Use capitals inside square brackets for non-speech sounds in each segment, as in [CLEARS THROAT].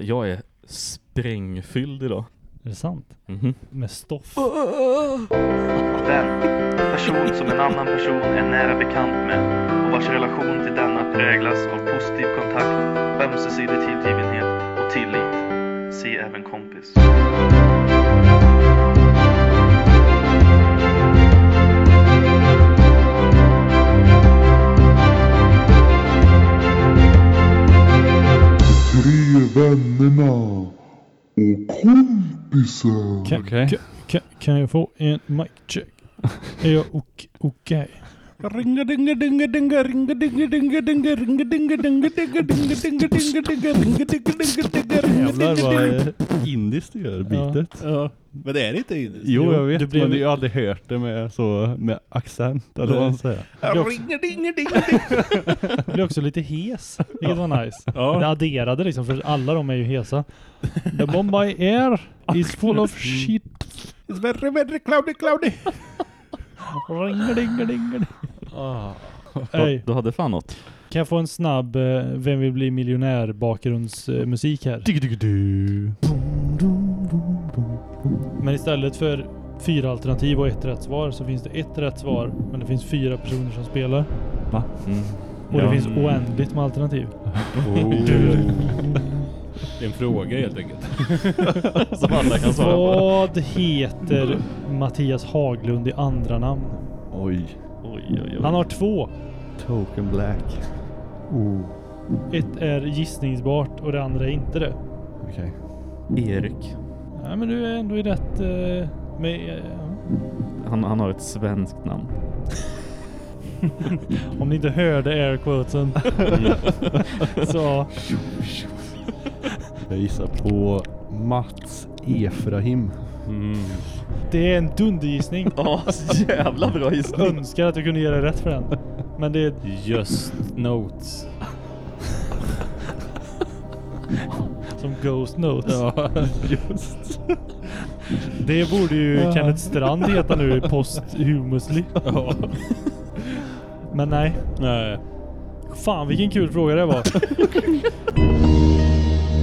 Jag är sprängfylld idag. Är det sant? Mhm. Med stoff? Vän. Person som en annan person är nära bekant med och vars relation till denna präglas av positiv kontakt, ömsesidig tillgivenhet och tillit. Se även kompis. Tre vännerna och kompisen. Kan, kan, kan, jag få en mic check? [LAUGHS] Är jag ok- okej? Ringa dinga dinga dinga ringa dinga dinga dinga ringa dinga dinga dinga dinga dinga dinga dinga ringa dinga dinga dinga ringa Jävlar dinga vad dinga. indiskt du gör bitet. Ja, men det är inte indiskt. Jo, jag vet, du blev- men jag har aldrig hört det med så med accent eller vad man säger. Jag blev [LAUGHS] också- lite hes, vilket var nice. Det Ja. adderade liksom, för alla de är ju hesa. The Bombay Air is full of shit. It's very very cloudy cloudy. [LAUGHS] Ringa dinga dinga. Ah. Ey, Du hade fan något. kan jag få en snabb eh, Vem vill bli miljonär bakgrundsmusik här? Men istället för fyra alternativ och ett rätt svar så finns det ett rätt svar men det finns fyra personer som spelar. Mm. Och Ja. det finns oändligt med alternativ. Det är en fråga helt enkelt. [LAUGHS] Som alla kan svara på. Vad heter Mattias Haglund i andra namn? Oj. Oj, oj, oj. Han har två. Token black. Oh. Ett är gissningsbart och det andra är inte det. Okej. Erik. Ja, men du är ändå i rätt... Eh, med, eh, Han, han har ett svenskt namn. [LAUGHS] om ni inte hörde airquotesen. [LAUGHS] så Jag gissar på Mats Efraim. Mm. det är en dundergissning. [LAUGHS] Ja, så jävla bra gissning. Önskar att jag kunde ge det rätt för den. Men det är Just notes. som Ghost Notes. Ja, [LAUGHS] just. Det borde ju Kenneth Strand heta nu posthumously. Ja. Men nej. Nej. Fan vilken kul fråga det var. [LAUGHS]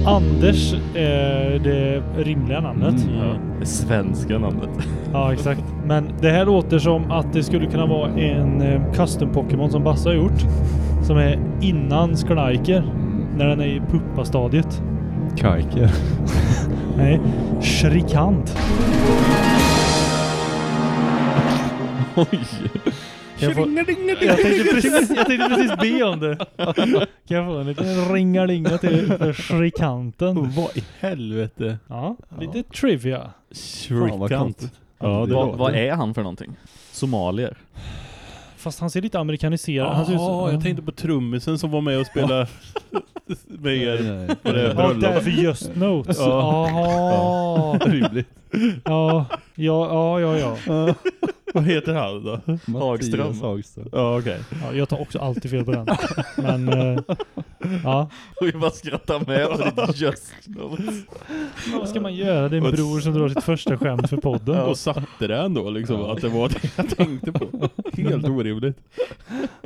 Anders är det rimliga namnet. Ja, det svenska namnet. [LAUGHS] Ja exakt. Men det här låter som att det skulle kunna vara en eh, custom Pokémon som Basse har gjort. Som är innan Skrniker. När den är i puppastadiet. Kajker. [LAUGHS] Nej, Shrikant. [LAUGHS] Oj. Jag, få, jag, tänkte precis, jag tänkte precis be om det. [LAUGHS] Kan jag få en liten ringalinga till för Shrikanten? Vad i helvete? Ja, lite trivia. Konstigt. Ja, det Vad, vad är han för någonting? Somalier? Fast han ser lite amerikaniserad ser ut Ja, som- jag tänkte på trummisen som var med och spelade [LAUGHS] med er Nej, på det Ja, bröllopet. därför just notes. Ja. Ja, ja, ja, ja. ja. Vad heter han då? Hagström. Mattias Hagström. Ja, okej. ja jag tar också alltid fel på den. [LAUGHS] Men, eh, ja. Och vi bara skrattar med på ditt just. Vad ska man göra? Det är en bror som drar sitt första skämt för podden. Och satte det ändå liksom, att det var det jag tänkte på. Helt orimligt.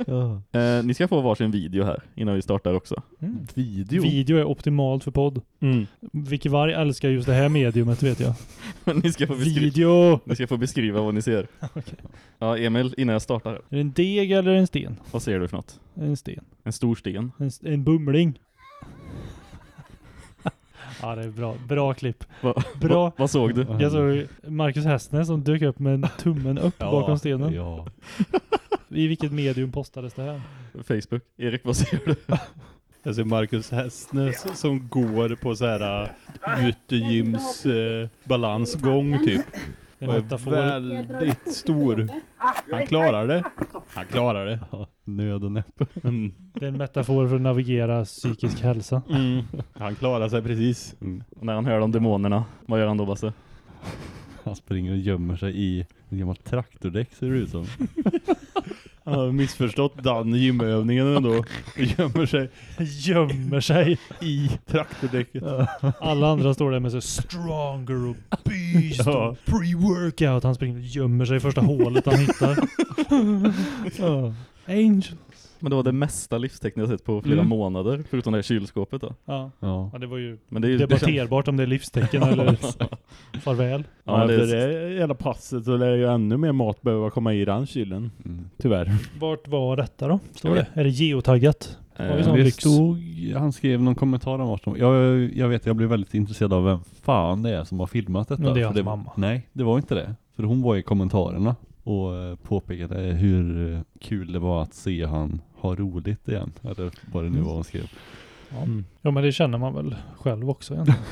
Ja. Eh, ni ska få varsin video här innan vi startar också. Mm. Video. Video är optimalt för podd. Mm. Vicky Varg älskar just det här mediumet vet jag. [LAUGHS] Men ni ska få beskriva, Video! ni ska få beskriva vad ni ser. [LAUGHS] Ja, Emil, innan jag startar. Är det en deg eller en sten? Vad ser du för något? En sten. En stor sten? En, st- en bumling. [LAUGHS] ja, det är bra. Bra klipp. Va, Bra. va, vad såg du? Jag såg Marcus Hästnäs som dök upp med tummen upp bakom stenen. Ja. I vilket medium postades det här? Facebook. Erik, vad ser du? [LAUGHS] Jag ser Marcus Hästnes som går på så här uh, utegyms uh, balansgång typ. En Och är väldigt stor. Han klarar det. Han klarar det. Nöd och näppe. Mm. Det är en metafor för att navigera psykisk hälsa. Mm. Han klarar sig precis. Och när han hör de demonerna, vad gör han då Basse? Han springer och gömmer sig i en gammal traktordäck ser det ut som. [LAUGHS] Han har missförstått den gymövningen ändå. Och gömmer sig Gömmer sig. i traktordäcket. Alla andra står där med så stronger och beast Ja. och pre-workout. Han springer och gömmer sig i första hålet han hittar. [LAUGHS] Ja. Angels. Men det var det mesta livstecken jag sett på flera Mm. månader, förutom det här kylskåpet då. Ja. Ja. ja, det var ju Men det är det känns- debatterbart om det är livstecken eller [LAUGHS] farväl. Ja, Ja, det efter är- det jävla passet så lär ju ännu mer mat behöva komma i den kylen. Mm. Tyvärr. Vart var detta då? Står det? Är det geotaggat? Eh, Det stod, han skrev någon kommentar om vart jag, jag vet, jag blev väldigt intresserad av vem fan det är som har filmat detta. Men det är För hans mamma. Nej, det var inte det. För hon var i kommentarerna och eh, påpekade hur eh, kul det var att se han ha roligt igen. Eller vad det nu var hon skrev. Ja. Mm. ja men det känner man väl själv också egentligen. [LAUGHS]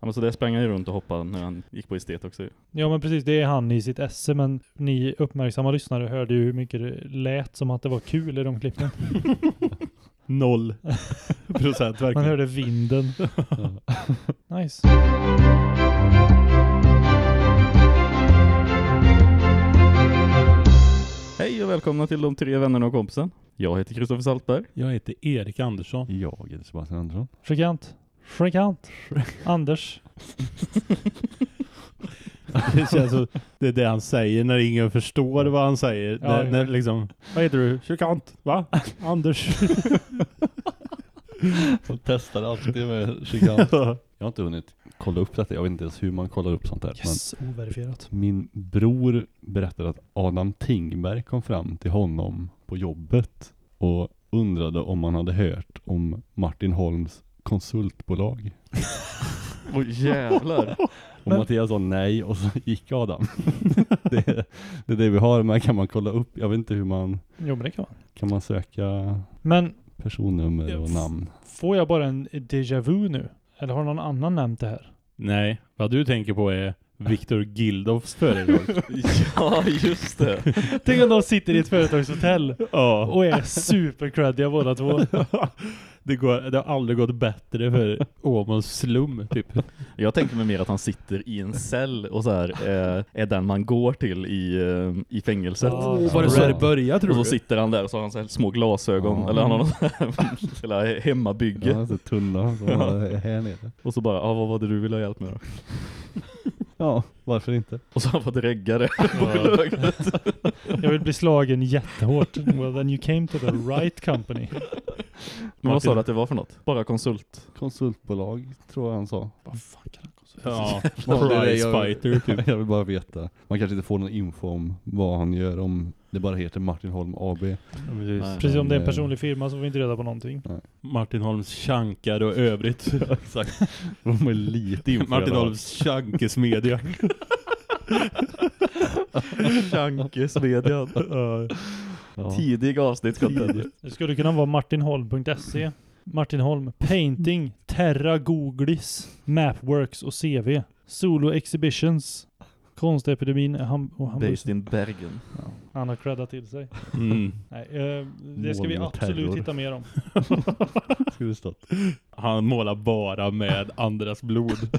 Ja, men så det sprang han ju runt och hoppade när han gick på estet också. Ja men precis, det är han i sitt esse men ni uppmärksamma lyssnare hörde ju hur mycket det lät som att det var kul i de klippen. [LAUGHS] Noll procent [LAUGHS] Man verkligen. hörde vinden. Nice. Och välkomna till de tre vännerna och kompisen. Jag heter Kristoffer Saltberg. Jag heter Erik Andersson. Jag heter Sebastian Andersson. Frekant. Frekant. [LAUGHS] Anders. Det känns som det är det han säger när ingen förstår vad han säger. Ja, när, ja. när liksom, vad heter du? Kyrkant? Va? Anders? [LAUGHS] De testar alltid med kikant. Jag har inte hunnit kolla upp detta. Jag vet inte ens hur man kollar upp sånt där. Yes, overifierat. Men min bror berättade att Adam Tingberg kom fram till honom på jobbet och undrade om han hade hört om Martin Holms konsultbolag. [LAUGHS] Oj jävlar. Och Mattias sa nej och så gick Adam. [LAUGHS] det, är, det är det vi har, men kan man kolla upp? Jag vet inte hur man, Jo men det kan man. kan man söka Men personnummer och namn? får jag bara en déjà vu nu? Eller har någon annan nämnt det här? Nej, vad du tänker på är Viktor Gildovs företag. [LAUGHS] ja just det. Tänk om de sitter i ett företagshotell ja. och är supercreddiga båda två. [LAUGHS] det, går, det har aldrig gått bättre för Åmåls slum typ. Jag tänker mig mer att han sitter i en cell och så här eh, är den man går till i, eh, i fängelset. Ja, var det så det började tror Och så du? sitter han där och så har han så här små glasögon Ja. eller han har något [LAUGHS] eller hemmabygge. Ja, så tunna är här nere. Och så bara, ja vad var det du ville ha hjälp med då? Ja, varför inte? Och så har han fått reggare på lägret. [LAUGHS] Jag vill bli slagen jättehårt. Well then you came to the right company. Men vad sa du att det var för något? Bara konsult? Konsultbolag tror jag han sa. Vad fan kan han Ja, [LAUGHS] prize fighter typ. [LAUGHS] Jag vill bara veta. Man kanske inte får någon info om vad han gör om det bara heter Martin Holm AB. Nej. Precis som det är en Men, personlig firma så får vi inte reda på någonting. Martin Holms chankar och övrigt. [LAUGHS] Exakt. De är lite info. Martin Holms chankesmedja. Chankesmedjan. [LAUGHS] Ja. Tidig avsnittscontent. Det skulle kunna vara martinholm.se. Martin Holm. Painting. Terra Googlis. Mapworks och CV. Solo Exhibitions. Konstepidemin. Han, och han, Based in Bergen. ja, han har creddat till sig. Mm. [LAUGHS] Nej, eh, det ska vi absolut hitta mer om. [LAUGHS] Skulle stått. Han målar bara med andras blod. [LAUGHS]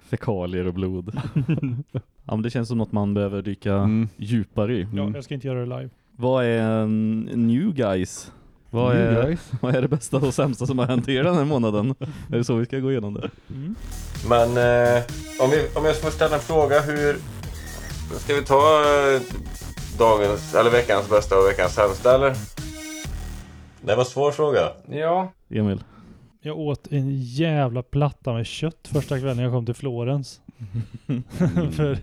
Fekalier och blod. ja men det känns som något man behöver dyka Mm. djupare i. Ja, jag ska inte göra det live. Vad är en new guys? Vad är, [LAUGHS] vad är det bästa och sämsta som har hänt er den här månaden? Är det så vi ska gå igenom det? Mm. Men eh, om, vi, om jag får ställa en fråga, hur... Ska vi ta eh, dagens, eller veckans bästa och veckans sämsta eller? Det var en svår fråga. Ja. Emil? Jag åt en jävla platta med kött första kvällen jag kom till Florens. [LAUGHS] [LAUGHS] för,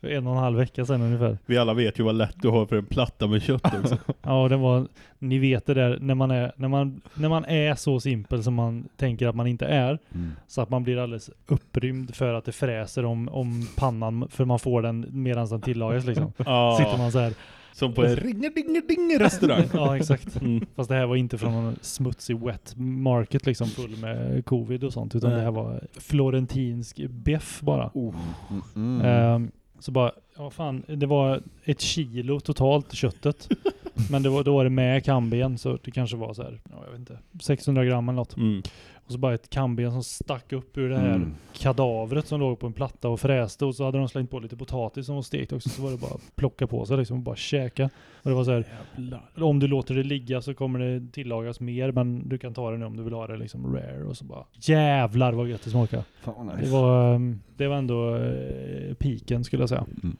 för en och en halv vecka sedan ungefär. Vi alla vet ju vad lätt du har för en platta med kött också. [LAUGHS] Ja, den var, ni vet det där, när man är, när man, när man är så simpel som man tänker att man inte är, Mm. så att man blir alldeles upprymd för att det fräser om, om pannan, för man får den medan den tillagas liksom. [LAUGHS] Sitter man så här. Som på en [LAUGHS] ringa-dinga-dinga restaurang. Ja, exakt. Mm. Fast det här var inte från någon smutsig wet market liksom full med covid och sånt, utan Nej. det här var florentinsk beff bara. Mm. Mm. Ehm, så bara, ja fan, det var ett kilo totalt köttet. [LAUGHS] Men det var, då var det med kamben så det kanske var så här, ja, jag vet inte, 600 gram eller något. Mm. Och så bara ett kamben som stack upp ur det här Mm. kadavret som låg på en platta och fräste. Och så hade de slängt på lite potatis som var stekt också. Så var det bara att plocka på sig liksom och bara käka. Och det var så här, om du låter det ligga så kommer det tillagas mer. Men du kan ta det nu om du vill ha det liksom rare. Och så bara, jävlar vad gött det smakade. Vad Det nice. var, ehm, det var ändå eh, piken skulle jag säga. Mm.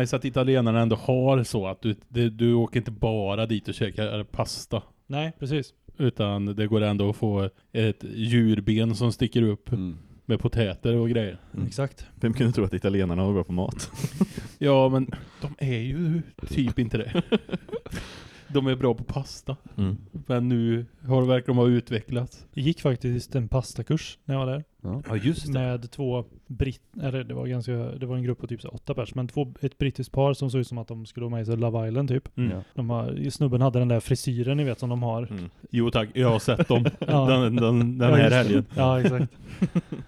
Nice att italienarna ändå har så att du, det, du åker inte bara dit och käkar pasta. Nej, precis. Utan det går ändå att få ett djurben som sticker upp Mm. med potäter och grejer. Mm. Exakt. Vem kunde tro att italienarna var bra på mat? [LAUGHS] Ja, men de är ju typ inte det. [LAUGHS] De är bra på pasta. Mm. Men nu har verkar de ha utvecklats. Jag gick faktiskt en pastakurs när jag var där. Ja. Ja, just Med två britt... Eller det var ganska... Det var en grupp på typ så åtta pers. Men två, ett brittiskt par som såg ut som att de skulle vara med i så Love Island typ. Mm. Ja. De har, snubben hade den där frisyren ni vet som de har. Mm. Jo tack, jag har sett dem [LAUGHS] Ja. den, den, den här det. helgen. Ja, exakt.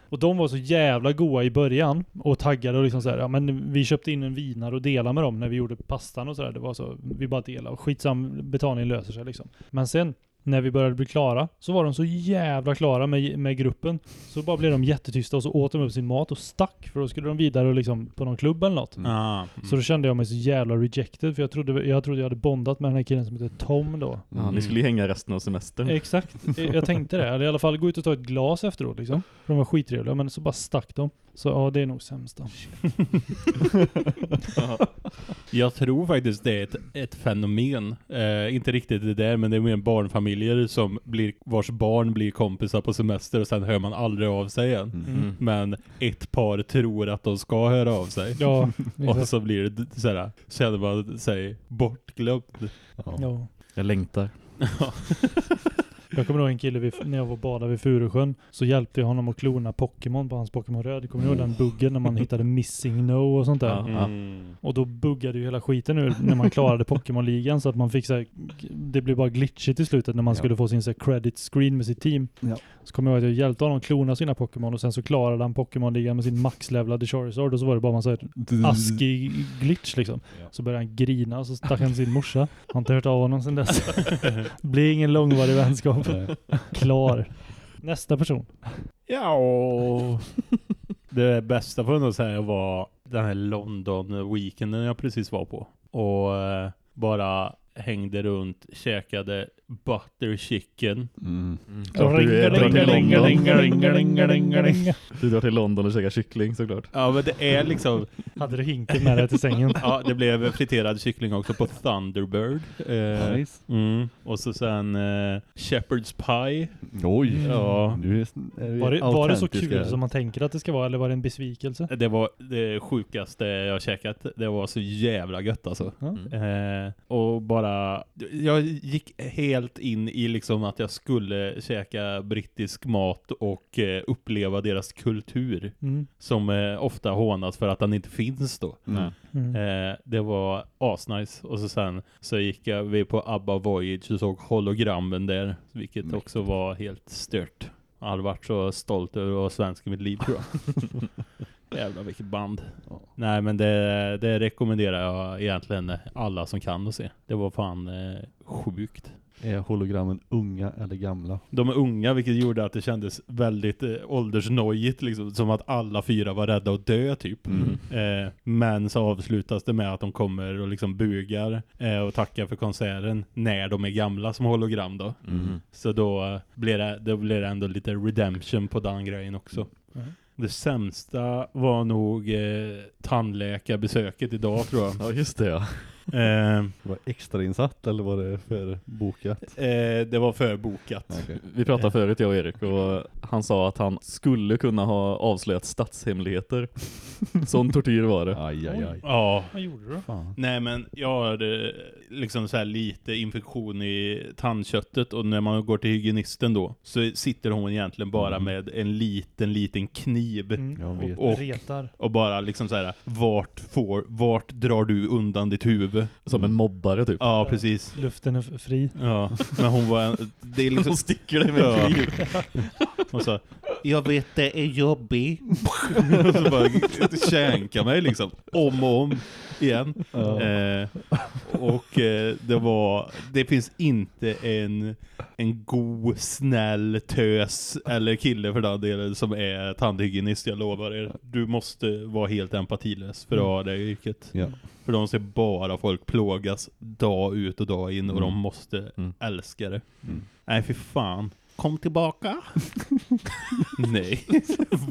och de var så jävla goa i början och taggade och liksom så här, ja men vi köpte in en vinare och delade med dem när vi gjorde pastan och sådär. Det var så, vi bara delade och skitsam, betalningen löser sig liksom. Men sen när vi började bli klara så var de så jävla klara med, med gruppen. Så bara blev de jättetysta och så åt de upp sin mat och stack för då skulle de vidare och liksom på någon klubb eller något. Ah, Så då kände jag mig så jävla rejected för jag trodde jag, trodde jag hade bondat med den här killen som heter Tom då. Ja, ni skulle ju hänga resten av semestern. Exakt. Jag tänkte det. Eller i alla fall gå ut och ta ett glas efteråt liksom. För de var skittrevliga, men så bara stack de. Så ja, det är nog sämsta. [LAUGHS] Jag tror faktiskt det är ett, ett fenomen. Eh, inte riktigt det där, men det är mer barnfamiljer som blir, vars barn blir kompisar på semester och sen hör man aldrig av sig igen. Mm. Men ett par tror att de ska höra av sig. Ja, [LAUGHS] Och så blir det såhär, känner man sig bortglömd. Ja. ja. Jag längtar. [LAUGHS] Jag kommer ihåg en kille vid, när jag var och badade vid Furusjön. Så hjälpte jag honom att klona Pokémon på hans Pokémon Röd. Kommer ni ihåg den buggen när man [LAUGHS] hittade Missing No och sånt där? Mm. Och då buggade ju hela skiten ur när man klarade Pokémon-ligan så att man fick så här, det blev bara glitchigt i slutet när man Ja. skulle få sin så här, credit screen med sitt team. Ja. Så kommer jag ihåg att jag hjälpte honom klona sina Pokémon och sen så klarade han Pokémon-ligan med sin maxlevlade Charizard och så var det bara här askig glitch liksom. Ja. Så började han grina och så stack han sin morsa. Har inte hört av honom sedan dess. [LAUGHS] Blir ingen långvarig vänskap. Klar. Nästa person. Ja, det bästa får jag nog säga var den här London-weekenden jag precis var på. Och eh, bara hängde runt, käkade butter chicken. Mm. Du, ringa, ringa, ringa. du drar till London och käkar kyckling såklart. Ja, men det är liksom... Hade du hinken med dig till sängen? [LAUGHS] Ja, det blev friterad kyckling också på Thunderbird. Eh, Nice. mm. Och så sen eh, Shepherd's Pie. Oj. Ja. Nu är, är vi Var det, var det så kul som man tänker att det ska vara eller var det en besvikelse? Det var det sjukaste jag käkat. Det var så jävla gött alltså. Ja. Eh, och bara, jag gick helt in i liksom att jag skulle käka brittisk mat och eh, uppleva deras kultur. Mm. Som eh, ofta hånas för att den inte finns då. Mm. Mm. Eh, det var asnice. Och så sen så gick jag vi på ABBA Voyage och såg hologrammen där. Vilket Mäktigt. också var helt stört. Jag hade varit så stolt över att vara svensk i mitt liv tror jag. [LAUGHS] Jävlar vilket band. Ja. Nej men det, det rekommenderar jag egentligen alla som kan att se. Det var fan eh, sjukt. Är hologrammen unga eller gamla? De är unga vilket gjorde att det kändes väldigt eh, åldersnojigt liksom. Som att alla fyra var rädda att dö typ. Mm. Eh, men så avslutas det med att de kommer och liksom bugar eh, och tackar för konserten när de är gamla som hologram då. Mm. Så då eh, blir det, då blir det ändå lite redemption på den grejen också. Mm. Det sämsta var nog eh, tandläkarbesöket idag tror jag. Ja just det ja. Eh, Var det extrainsatt eller var det för bokat? eh, det var förbokat. Okej. Vi pratade förut jag och Erik och han sa att han skulle kunna ha avslöjat statshemligheter. [LAUGHS] Sån tortyr var det. Aj, aj, aj. Ja, Vad gjorde du då? Fan. Nej men jag hade liksom så här lite infektion i tandköttet och när man går till hygienisten då så sitter hon egentligen bara Mm. med en liten liten kniv Mm. Och- Retar. och bara liksom så här vart får vart drar du undan ditt huvud? Som en mobbare typ. Ja, precis. Luften är fri. Ja, men hon var en, det är liksom Hon sticker dig med en Ja. kniv. Hon sa Jag vet det är jobbigt Och [LAUGHS] så bara känka mig liksom Om och om igen Ja. eh, Och eh, det var Det finns inte en En god, snäll tös Eller kille för den delen Som är tandhygienist, jag lovar er Du måste vara helt empatilös För att ha det yrket Ja. För de ser bara folk plågas Dag ut och dag in Och Mm. de måste Mm. älska det Mm. Nej, för fan. Kom tillbaka. [LAUGHS] Nej.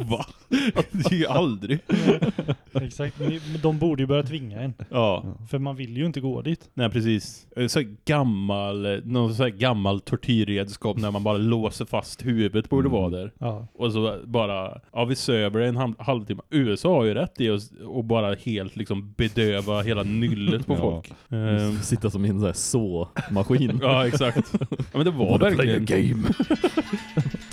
Va? Det är ju aldrig. Exakt, men de borde ju börja tvinga en. Ja. För man vill ju inte gå dit. Nej, precis. En Så gammal, någon så här gammal tortyrredskap när man bara låser fast huvudet borde vara där. Ja. Och så bara, ja vi söver en halv, halvtimme. USA har ju rätt i att och bara helt liksom bedöva hela nyllet på Ja. folk. Ehm, Sitta som en sån här så-maskin. ja, exakt. Ja, men det var verkligen... game.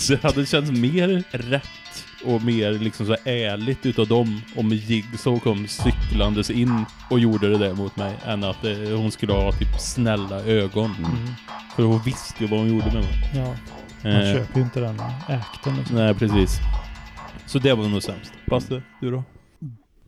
Det hade känts mer rätt och mer liksom så ärligt utav dem om Jigsaw kom cyklandes in och gjorde det där mot mig än att eh, hon skulle ha typ snälla ögon. Mm. För hon visste ju vad hon gjorde med mig. Ja, man Eh, köper ju inte den akten liksom. nej, precis. Så det var nog sämst. Basse, du då?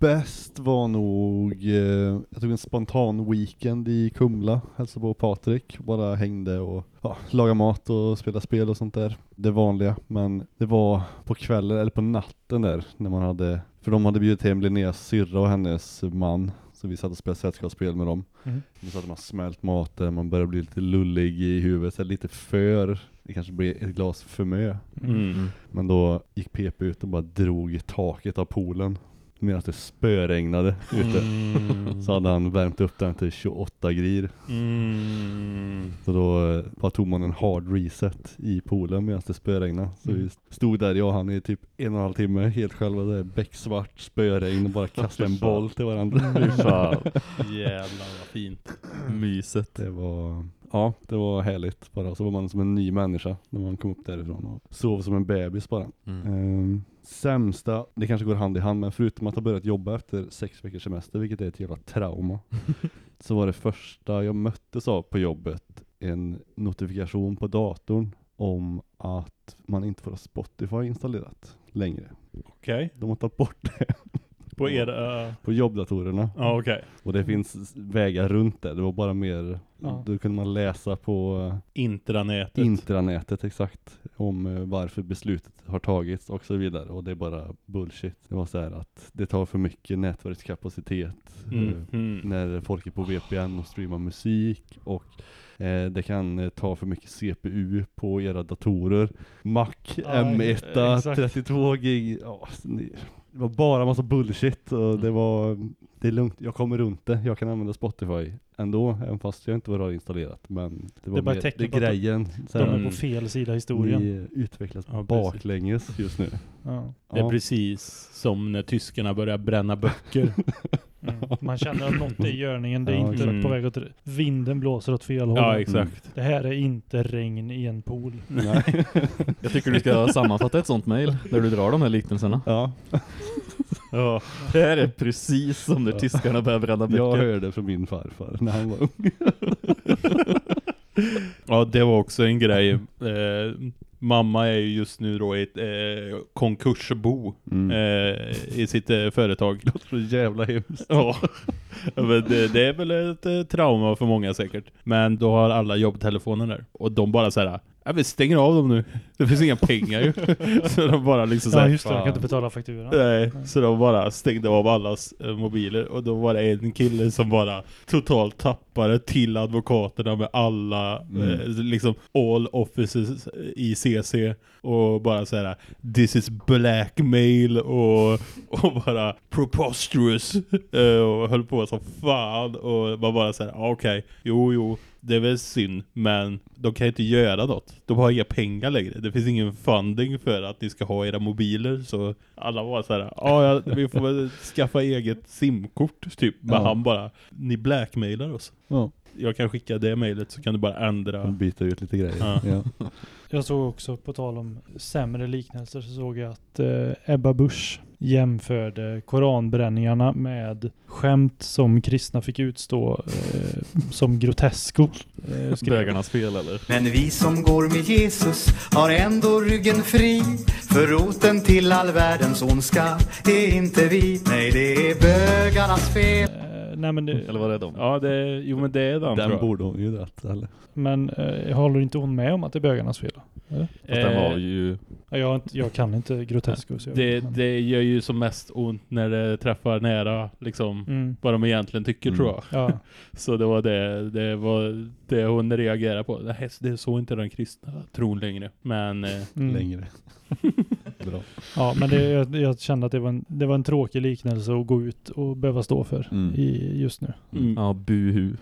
Bäst var nog, eh, jag tog en spontan weekend i Kumla, hälsade på Patrik, bara hängde och ja, lagade mat och spelade spel och sånt där. Det vanliga, men det var på kvällen, eller på natten där, när man hade, för de hade bjudit hem Linneas syrra och hennes man, så vi satt och spelade sällskapsspel med dem. Mm. Då satt man smält maten, man började bli lite lullig i huvudet, så lite för, det kanske blir ett glas för mycket. Mm. Men då gick PP ut och bara drog i taket av poolen medan det spöregnade ute. Mm. [LAUGHS] Så hade han värmt upp den till 28 grir. Mm. Så då eh, bara tog man en hard reset i poolen medan det spöregnade. Så Mm. vi stod där, jag och han i typ en och en halv timme helt själva där, becksvart spöregn och bara [LAUGHS] kastade en boll till varandra. [LAUGHS] Jävlar vad fint. Myset. Det var, ja det var härligt bara. Så var man som en ny människa när man kom upp därifrån och sov som en bebis bara. Mm. Ehm, sämsta, det kanske går hand i hand, men förutom att ha börjat jobba efter sex veckors semester, vilket är ett jävla trauma, [LAUGHS] så var det första jag möttes av på jobbet en notifikation på datorn om att man inte får ha Spotify installerat längre. Okej. De har tagit bort det På era... på jobbdatorerna. Ja, okej. Och det finns vägar runt det. Det var bara mer, Ja. då kunde man läsa på eh, Intranätet. intranätet exakt om eh, varför beslutet har tagits och så vidare och det är bara bullshit. Det var så här att det tar för mycket nätverkskapacitet eh, Mm. Mm. när folk är på VPN och streamar musik och eh, det kan eh, ta för mycket CPU på era datorer. Mac Ja, M1 exakt. 32 gig. Ja, det det var bara massa bullshit och det var det är lugnt, jag kommer runt det. Jag kan använda Spotify ändå, även fast jag inte var installerat. Men det var är bara mer, det är grejen. Så De är Mm. på fel sida historien. Ni utvecklas Ja, baklänges just nu. Ja. Det är Ja. precis som när tyskarna börjar bränna böcker. [LAUGHS] Mm. Man känner att något är i görningen. Det är Ja, inte exakt. på väg åt... Vinden blåser åt fel håll. ja, exakt. Det här är inte regn i en pool. Nej. [LAUGHS] Jag tycker du ska sammanfatta ett sånt mail där du drar de här liknelserna. ja, [LAUGHS] Ja. Det här är precis som när tyskarna börjar bränna jag böcker. hörde från min farfar när han var ung. [LAUGHS] ja, det var också en grej. Eh, mamma är ju just nu då i ett eh, konkursbo Mm. eh, i sitt eh, företag. [LAUGHS] Så jävla hemskt. Ja, men det, det är väl ett eh, trauma för många säkert. Men då har alla jobbtelefoner där. Och de bara så här, ja vi stänger av dem nu. Det finns inga pengar ju. [LAUGHS] Så de bara liksom så Ja just det, de kan inte betala fakturan. Nej, så de bara stängde av allas eh, mobiler och då var det en kille som bara totalt tappade till advokaterna med alla Mm. eh, liksom all offices i CC och bara så här this is blackmail och, [LAUGHS] och bara preposterous eh, och höll på som fan och var bara så här ah, okej, jo jo det är väl synd, men de kan inte göra något. De har inga pengar längre. Det finns ingen funding för att ni ska ha era mobiler. Så alla var så här, "Ja, vi får väl skaffa eget simkort typ. Men Ja. han bara, ni blackmailar oss. Ja, Jag kan skicka det mejlet så kan du bara ändra. byta ut lite grejer. Ja. Ja. Jag såg också, på tal om sämre liknelser, så såg jag att eh, Ebba Busch jämförde koranbränningarna med skämt som kristna fick utstå eh, som grotesko. Eh, Bögarnas fel eller? Men vi som går med Jesus har ändå ryggen fri För roten till all världens ondska är inte vi Nej, det är bögarnas fel Eh, nej men, det, Eller var det de? Ja, det, jo men det är tror Den borde hon ju rätt, eller? men eh, håller inte hon med om att det är bögarnas fel? Eller? Fast den var ju Jag, jag kan inte jag Det, men- det gör ju som mest ont när det träffar nära liksom Mm. vad de egentligen tycker Mm. tror jag. Ja. [LAUGHS] Så det var det, det var det hon reagerade på. Det, här- det är så inte den kristna tron längre. Men eh, Mm. Längre. [LAUGHS] Bra. Ja, men det, jag, jag kände att det var, en, det var en tråkig liknelse att gå ut och behöva stå för Mm. i, just nu. mm. Ja, buhu. Mm.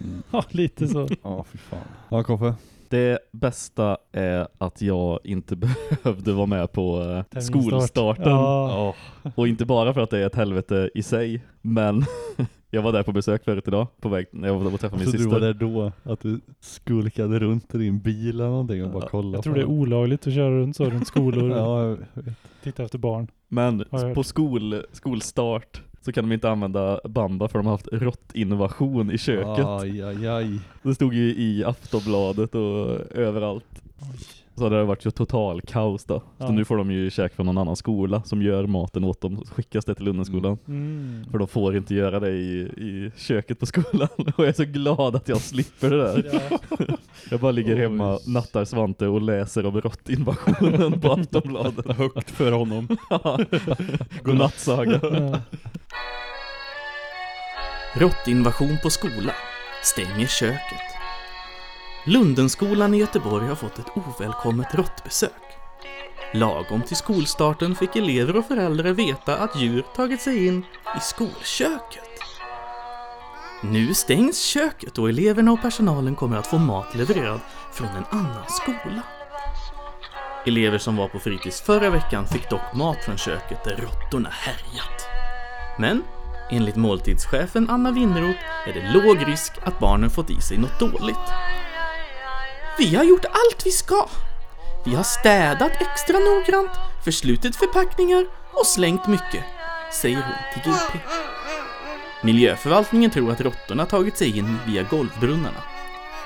[LAUGHS] Ja, lite så. Ja, fy fan. Ja, Koffe. Det bästa är att jag inte [LAUGHS] behövde vara med på eh, skolstarten. Ja. Och inte bara för att det är ett helvete i sig, men [LAUGHS] jag var där på besök förut idag, på väg när jag var och träffade min Så du syster. var där då, att du skulkade runt i din bil eller någonting och bara kollade Jag tror det är olagligt att köra runt så runt skolor och [LAUGHS] Ja, titta efter barn. Men på skol, skolstart så kan de inte använda bamba för de har haft råttinvasion i köket. Aj, aj, aj. Det stod ju i Aftonbladet och överallt. Så hade det varit så total kaos då. Så Ja. nu får de ju käk från någon annan skola som gör maten åt dem. Så skickas det till Lundenskolan. Mm. För de får inte göra det i, i köket på skolan. [LAUGHS] Och jag är så glad att jag slipper det där. Ja. [LAUGHS] Jag bara ligger hemma, nattar Svante och läser om råttinvasionen på Aftonbladet. [LAUGHS] Högt för honom. Godnattsaga. Ja. Råttinvasion på skola. Stänger köket. Lundenskolan i Göteborg har fått ett ovälkommet råttbesök. Lagom till skolstarten fick elever och föräldrar veta att djur tagit sig in i skolköket. Nu stängs köket och eleverna och personalen kommer att få mat levererad från en annan skola. Elever som var på fritids förra veckan fick dock mat från köket där råttorna härjat. Men enligt måltidschefen Anna Winneroth är det låg risk att barnen fått i sig något dåligt. Vi har gjort allt vi ska. Vi har städat extra noggrant, förslutit förpackningar och slängt mycket, säger hon till GP. Miljöförvaltningen tror att råttorna tagit sig in via golvbrunnarna.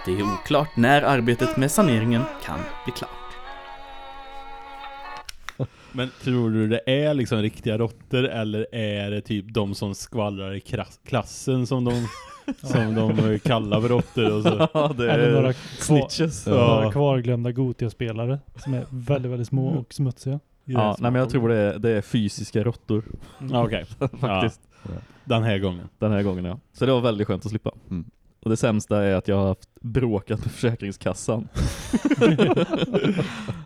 Det är oklart när arbetet med saneringen kan bli klart. Men tror du det är liksom riktiga råttor eller är det typ de som skvallrar i klassen som de, [LAUGHS] som de kallar för råttor och så? [LAUGHS] Ja, det Eller några är kvar, snitches. några Ja. kvarglömda Gotia-spelare som är väldigt, väldigt små och smutsiga. Ja, nej men jag tror det är, det är fysiska råttor. [LAUGHS] Ja, Okej, Faktiskt. den här gången. Den här gången ja. Så det var väldigt skönt att slippa. Mm. Och det sämsta är att jag har haft bråkat med Försäkringskassan.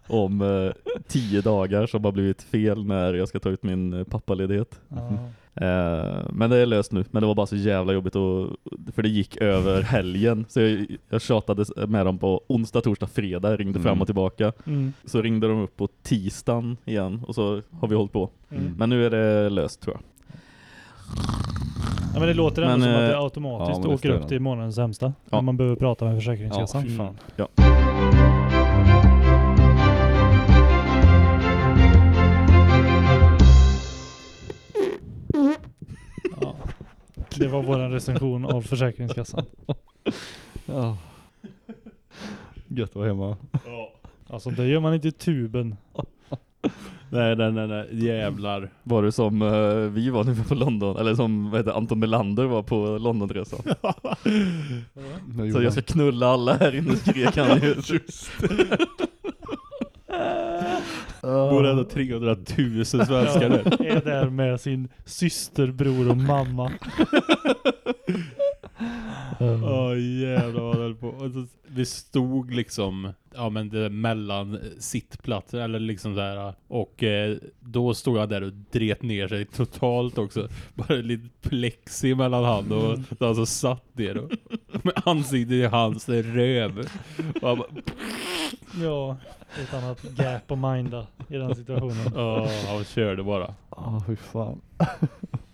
Om eh, tio dagar som har blivit fel när jag ska ta ut min eh, pappaledighet. Ja. Eh, men det är löst nu. Men det var bara så jävla jobbigt och, för det gick över helgen. Så jag, jag tjatade med dem på onsdag, torsdag, fredag. Jag ringde Mm. fram och tillbaka. Mm. Så ringde de upp på tisdagen igen och så har vi hållit på. Mm. Men nu är det löst tror jag. Ja, men det låter ändå Men, som att det eh, automatiskt ja, åker upp till månadens sämsta. Ja. När man behöver prata med Ja, Försäkringskassan. fy fan. Ja. Ja. Det var vår recension av Försäkringskassan. [LAUGHS] Ja. Gött att vara hemma. Alltså det gör man inte i tuben. Nej, nej, nej, nej, jävlar. Var det som eh, vi var var på London? Eller som vad heter, Anton Melander var på Londonresan? Så jag ska knulla alla här inne skrek han ju. Bor ändå 300 000 svenskar där. är där med sin syster, bror och mamma. [LAUGHS] Åh jävlar vad han höll på. Och så, vi stod liksom, ja men det mellan sittplatser eller liksom där och eh, då stod han där och dret ner sig totalt också. [LAUGHS] Bara lite plexi mellan han och den som satt ner och, med ansiktet i hans röv. Och bara, ja, ett annat gap att minda i den situationen. åh, han körde bara. Ja, fy fan.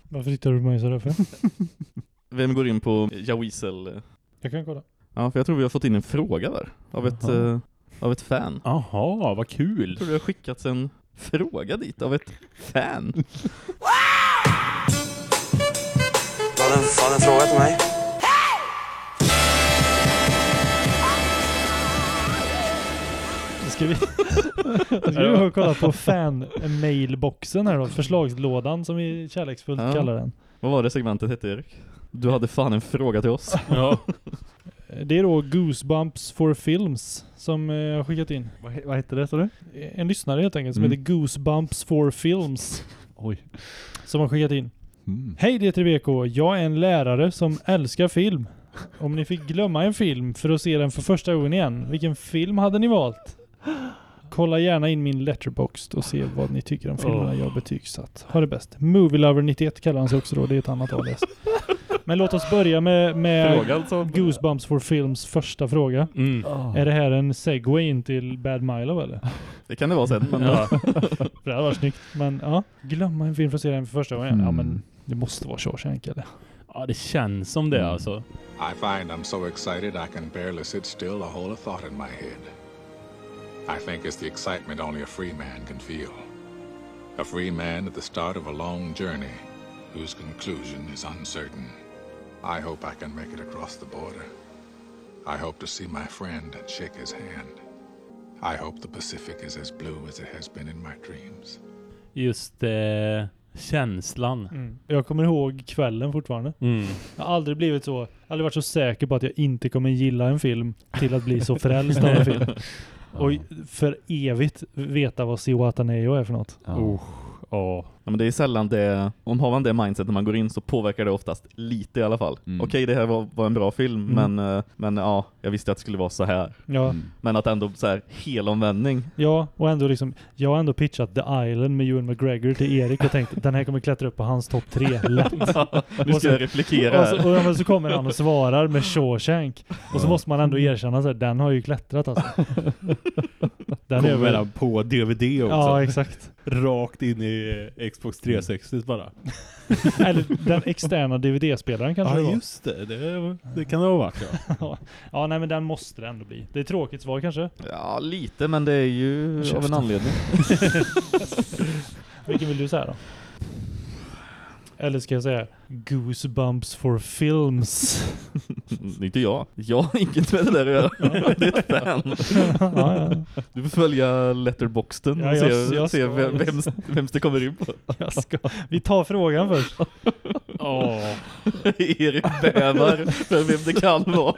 Varför tittar du på mig sådär för? [LAUGHS] Vem går in på Jawisel? Jag kan kolla. Ja, för jag tror vi har fått in en fråga där. Av ett, eh, av ett fan. Jaha, vad kul. Jag tror det har skickats en fråga dit av ett fan. [LAUGHS] Det, var det en fråga till mig? Ska vi, [LAUGHS] ska vi kolla på fan-mailboxen här då? Förslagslådan som vi kärleksfullt Ja. kallar den. Vad var det segmentet hette Erik? Du hade fan en fråga till oss. [LAUGHS] Ja. [LAUGHS] Det är då Goosebumps for Films som eh, har skickat in. Vad, vad heter det sa du? En lyssnare helt enkelt som Mm. heter Goosebumps for Films. [LAUGHS] Oj. Som har skickat in. Mm. Hej D3VK, jag är en lärare som älskar film. Om ni fick glömma en film för att se den för första gången igen, vilken film hade ni valt? Kolla gärna in min letterboxd och se vad ni tycker om filmerna jag betygsatt. Ha det bäst. Movie Lover 91 kallar han sig också då, det är ett annat alias. Men låt oss börja med, med Fråga alltså. Goosebumps for Films första fråga. Mm. Är det här en segway in till Bad Milo eller? Det kan det vara sen. Men Ja. För det hade varit snyggt. Men ja, glömma en film för att se den för första gången. Ja Mm. men det måste vara Shawshank eller? ja, det känns som det alltså. I find I'm so excited I can barely sit still or hold a thought in my head. I think it's the excitement only a free man can feel. A free man at the start of a long journey whose conclusion is uncertain. I hope I can make it across the border. I hope to see my friend and shake his hand. I hope the Pacific is as blue as it has been in my dreams. Just eh, känslan. Mm. Jag kommer ihåg kvällen fortfarande. Mm. Jag har aldrig blivit så, aldrig varit så säker på att jag inte kommer gilla en film till att bli så frälst av en film. [LAUGHS] Och för evigt veta vad Siwataneo är för något. Ja. Oh, ja. Ja, men det är sällan det, om har man det mindset när man går in så påverkar det oftast lite i alla fall. Mm. Okej, det här var, var en bra film, Mm. men, eh, men ja, jag visste att det skulle vara så här. Ja, Mm. Men att ändå så här helomvändning. ja, och ändå liksom, jag har ändå pitchat The Island med Ewan McGregor till Erik och tänkt den här kommer klättra upp på hans topp tre [LAUGHS] lätt. nu Och ska så- jag replikera Och så, och ja, men så kommer han och svarar med Shawshank. Och så måste man ändå erkänna så här, den har ju klättrat alltså. [LAUGHS] Den är Kommer väl... den på DVD också. Ja, exakt. Rakt in i Xbox 360 bara. [LAUGHS] Eller den externa DVD-spelaren kanske det Ja var. just det, det, det kan det ha varit ja. Ja. ja, nej men den måste det ändå bli. Det är tråkigt svar kanske. Ja, lite, men det är ju av en Käften. anledning. [LAUGHS] Vilken vill du säga då? Eller ska jag säga Goosebumps for films? [LAUGHS] Inte jag. Jag har inget med det där att göra. Det är ett fan. [LAUGHS] ja, ja. Du får följa letterboxden Ja, och se, jag- jag se vem, vems, vems det kommer in på. Jag ska. Vi tar frågan först. [LAUGHS] Erik bävar för vem det kan vara.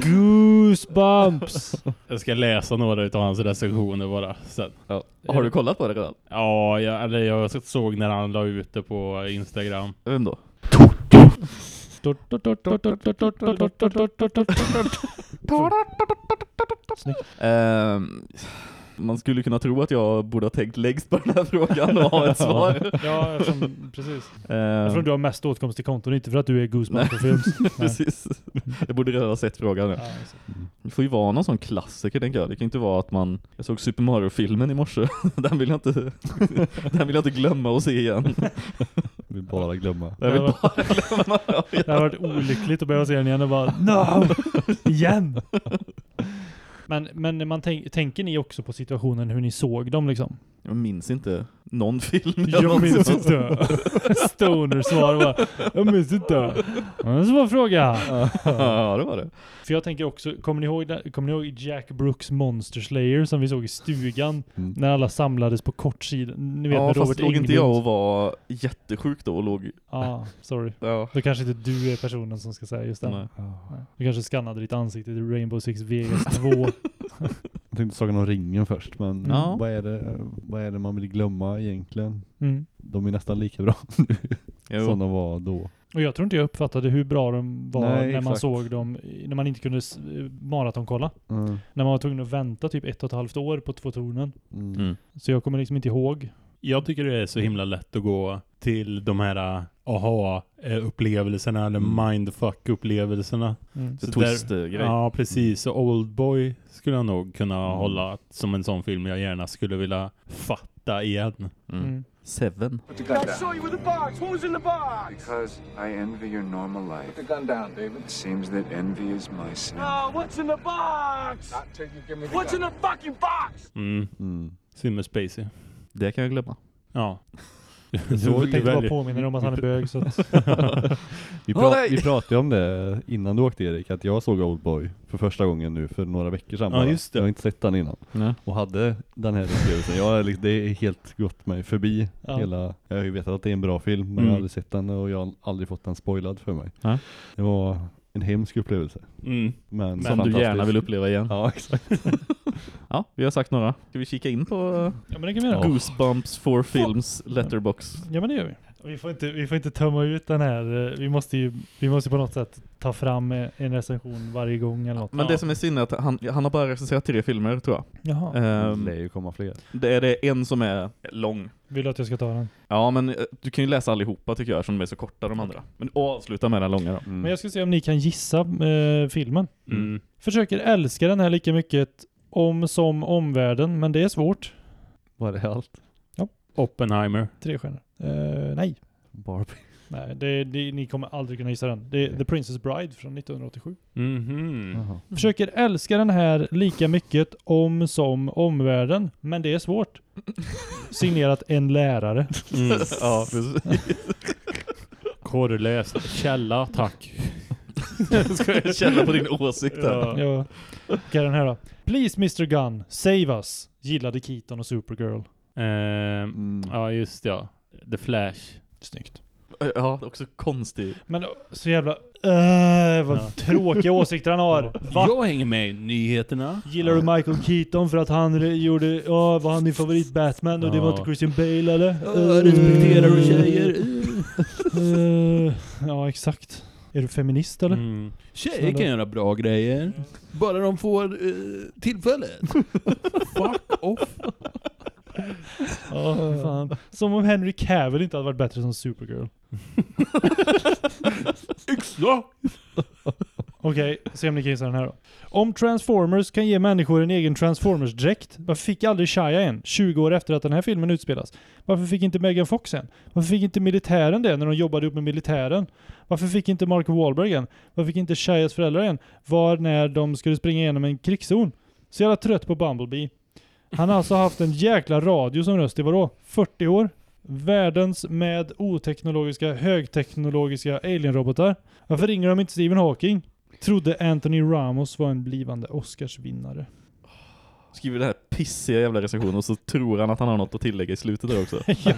Goosebumps! Jag ska läsa några av hans recensioner bara sen. Ja. Har du kollat på det redan? Ja, jag, eller jag såg när han la ut det på Instagram. Vem då? Snyggt. Ehm, man skulle kunna tro att jag borde ha tänkt längst på den här frågan och ha ett svar. [LAUGHS] Ja, eftersom, precis. Ehm, Eftersom du har mest åtkomst till konton, inte för att du är Goosebumps films. [LAUGHS] Nej. Precis. Jag borde redan ha sett frågan nu. Ja. Det får ju vara någon sån klassiker tänker jag. Det kan inte vara att man... Jag såg Super Mario-filmen i morse. [LAUGHS] Den vill jag inte... Den vill jag inte glömma att se igen. Vill bara glömma. Jag vill bara glömma. Det hade varit olyckligt att behöva se den igen och bara No! Igen! Men, men man tänk, tänker ni också på situationen hur ni såg dem liksom? Jag minns inte någon film Jag någonsin minns inte. Stoner svar bara. Jag minns inte. Ja, En svår fråga. Ja, det var det. För jag tänker också, kommer ni ihåg, det- kommer ni ihåg Jack Brooks Monster Slayer som vi såg i stugan? Mm. När alla samlades på kort sida. Ni vet Ja, med fast Robert låg inte jag och var jättesjuk då och låg... Ja, sorry. Ja. Då kanske inte du är personen som ska säga just det. Nej. Du kanske skannade ditt ansikte i Rainbow Six Vegas 2. Jag tänkte Sagan om ringen först, men Ja. vad, är det, vad är det man vill glömma egentligen? Mm. De är nästan lika bra [LAUGHS] nu som de var då. Och jag tror inte jag uppfattade hur bra de var Nej, när man exakt. såg dem, när man inte kunde maratonkolla. Mm. När man var tvungen att vänta typ ett och ett halvt år på två tornen. Mm. Mm. Så jag kommer liksom inte ihåg. Jag tycker det är så himla lätt att gå till de här aha-upplevelserna eller Mm. mindfuck-upplevelserna. Mm. Det Så twist-grej. Ja, precis. Så Oldboy skulle jag nog kunna Mm. hålla som en sån film jag gärna skulle vilja fatta igen. Mm. Mm. Seven. Put the gun down. I saw you with the box. What was in the box? Because I envy your normal life. Put the gun down, David. It seems that envy is my sin. No, what's in the box? Not till you give me the What's in the fucking box? Mm. Mm. Med Spacey. Det kan jag glömma. Ja. [LAUGHS] Jag tänkte bara påminna om att han är bög så att... [LAUGHS] Vi, pra- nej! vi pratade om det innan du åkte Erik, att jag såg Oldboy för första gången nu för några veckor sedan Ja, just det. Jag har inte sett den innan. Nej. Och hade den här upplevelsen. Jag liksom, det är helt gått mig förbi Ja. hela, jag har ju vetat att det är en bra film men Mm. jag har aldrig sett den och jag har aldrig fått den spoilad för mig. Nej. Det var en hemsk upplevelse. Mm. Men Som du gärna vill uppleva igen. Ja, [LAUGHS] exakt. Ja, vi har sagt några. Ska vi kika in på Ja men det kan vi göra. Goosebumps for Films letterbox? Ja men det gör vi. Vi får inte, vi får inte tömma ut den här. eh, Vi måste ju vi måste på något sätt ta fram eh, en recension varje gång eller något. Men det som är synd är att han, han har bara recenserat tre filmer tror jag. Jaha. Ehm, Det är ju komma fler. det är det en som är lång. Vill du att jag ska ta den? Ja men eh, du kan ju läsa allihopa tycker jag eftersom de är så korta de andra. Men avsluta med den långa då. Men jag ska se om ni kan gissa eh, filmen. Mm. Försöker älska den här lika mycket om som omvärlden, men det är svårt. Var det allt? Oppenheimer. Tre stjärnor. Eh, nej. Barbie. Nej, det, det, ni kommer aldrig kunna gissa den. Det är The Princess Bride från 1987. Mhm. Jaha. Försöker älska den här lika mycket om som omvärlden, men det är svårt. [LAUGHS] Signerat en lärare. Mm. [LAUGHS] ja, precis. [LAUGHS] Korrläst. Källa, tack. Ska jag känna på din åsikt? Ja. Ja. Okej, den här då. Please Mr Gunn, save us. Gillade Keaton och Supergirl. Ehm, Mm. Ja, just ja. The Flash. Snyggt. Ja, också konstig. Men så jävla... Uh, vad Ja. tråkiga [LAUGHS] åsikter han har. Va? Jag hänger med i nyheterna. Gillar du Michael Keaton för att han re- gjorde, ja var han din favorit Batman och det var Ja. inte Christian Bale eller? respekterar du tjejer? Eh, ja exakt. Är du feminist eller? Mm. Tjejer kan göra bra grejer. Bara de får eh, tillfället. [LAUGHS] Fuck off. [LAUGHS] Ja, fan. Som om Henry Cavill inte hade varit bättre som Supergirl. [LAUGHS] Exakt. Okej, se om ni kan gissa den här då. Om Transformers kan ge människor en egen Transformers-dräkt, varför fick aldrig Shia en? 20 år efter att den här filmen utspelas. Varför fick inte Megan Fox en? Varför fick inte militären det när de jobbade upp med militären? Varför fick inte Mark Wahlberg en? Varför fick inte Shias föräldrar en? Var när de skulle springa igenom en krigszon? Så jävla trött på Bumblebee. Han har alltså haft en jäkla radio som röst i vadå? 40 år? Världens med oteknologiska, högteknologiska alienrobotar. Varför ringer de inte Stephen Hawking? Trodde Anthony Ramos var en blivande Oscarsvinnare. Skriver det här pissiga jävla recensionen och så tror han att han har något att tillägga i slutet där också. [LAUGHS] ja,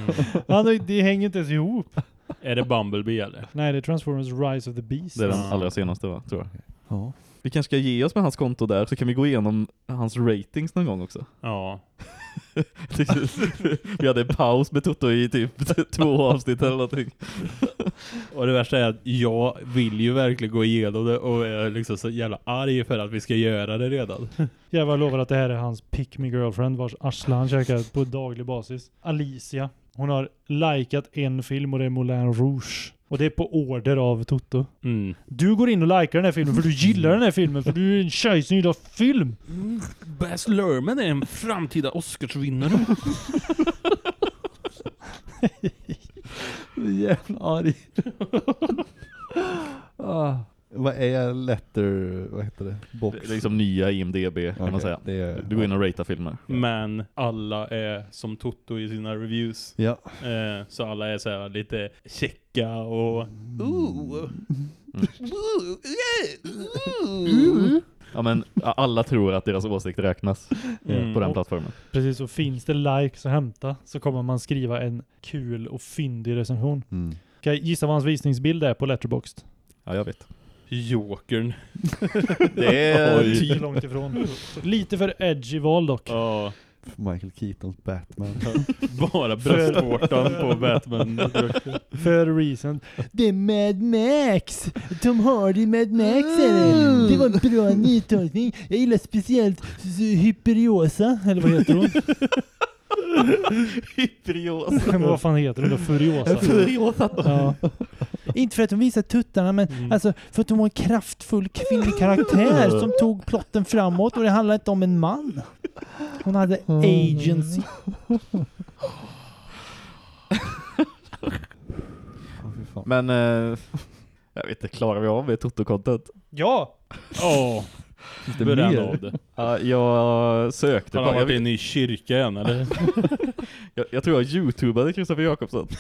han, det hänger inte ens ihop. Är det Bumblebee eller? Nej, det är Transformers Rise of the Beast. Det är den allra senaste va, tror jag. Ja. Vi kanske ska ge oss med hans konto där så kan vi gå igenom hans ratings någon gång också. Ja. [LAUGHS] vi hade en paus med Toto i typ två avsnitt eller någonting. Och det värsta är att jag vill ju verkligen gå igenom det och är liksom så jävla arg för att vi ska göra det redan. [LAUGHS] Jag lovar att det här är hans pick me girlfriend vars arsle han käkar på daglig basis. Alicia. Hon har likat en film och det är Moulin Rouge. Och det är på order av Toto. Mm. Du går in och likar den här filmen för du gillar den här filmen för du är en tjej som gillar film. Baz Luhrmann är en framtida Oscarsvinnare. [LAUGHS] Jävla arg. [LAUGHS] ah. Vad är letter, vad heter det? Box? Det är liksom nya IMDB kan man Okej, säga. det är- du går in och ratear filmer. Men alla är som Toto i sina reviews. Ja. Eh, så alla är så här lite checka och... Ooh. Ja men alla tror att deras åsikt räknas Mm. på den plattformen. Precis, och finns det likes att hämta så kommer man skriva en kul och fyndig recension. Mm. Kan jag gissa vad hans visningsbild är på Letterboxd? Ja jag vet. Jokern. [LAUGHS] Det är Oj. långt ifrån. Lite för edgy val dock. Ja. Michael Keatons Batman. [LAUGHS] Bara bröstvårtan på Batman. För reason. Det är Mad Max! Tom Hardy Mad Max är det. Det var en bra nytolkning. Jag gillar speciellt Hyperiosa, eller vad heter hon? [LAUGHS] [LAUGHS] Hyperiosa. Men vad fan heter hon då? Furiosa? Furiosa. Ja. Inte för att hon visar tuttarna, men Mm. alltså för att hon var en kraftfull kvinnlig karaktär som tog plotten framåt och det handlade inte om en man. Hon hade agency. Fy fan. Men eh, jag vet inte, klarar vi av med Toto-content? Ja! Åh. Bränn mer? av det. Ja, jag sökte Har på... han Jag, varit inne i kyrka än eller? [LAUGHS] jag, jag tror jag youtubade Kristoffer Jakobsson. [LAUGHS]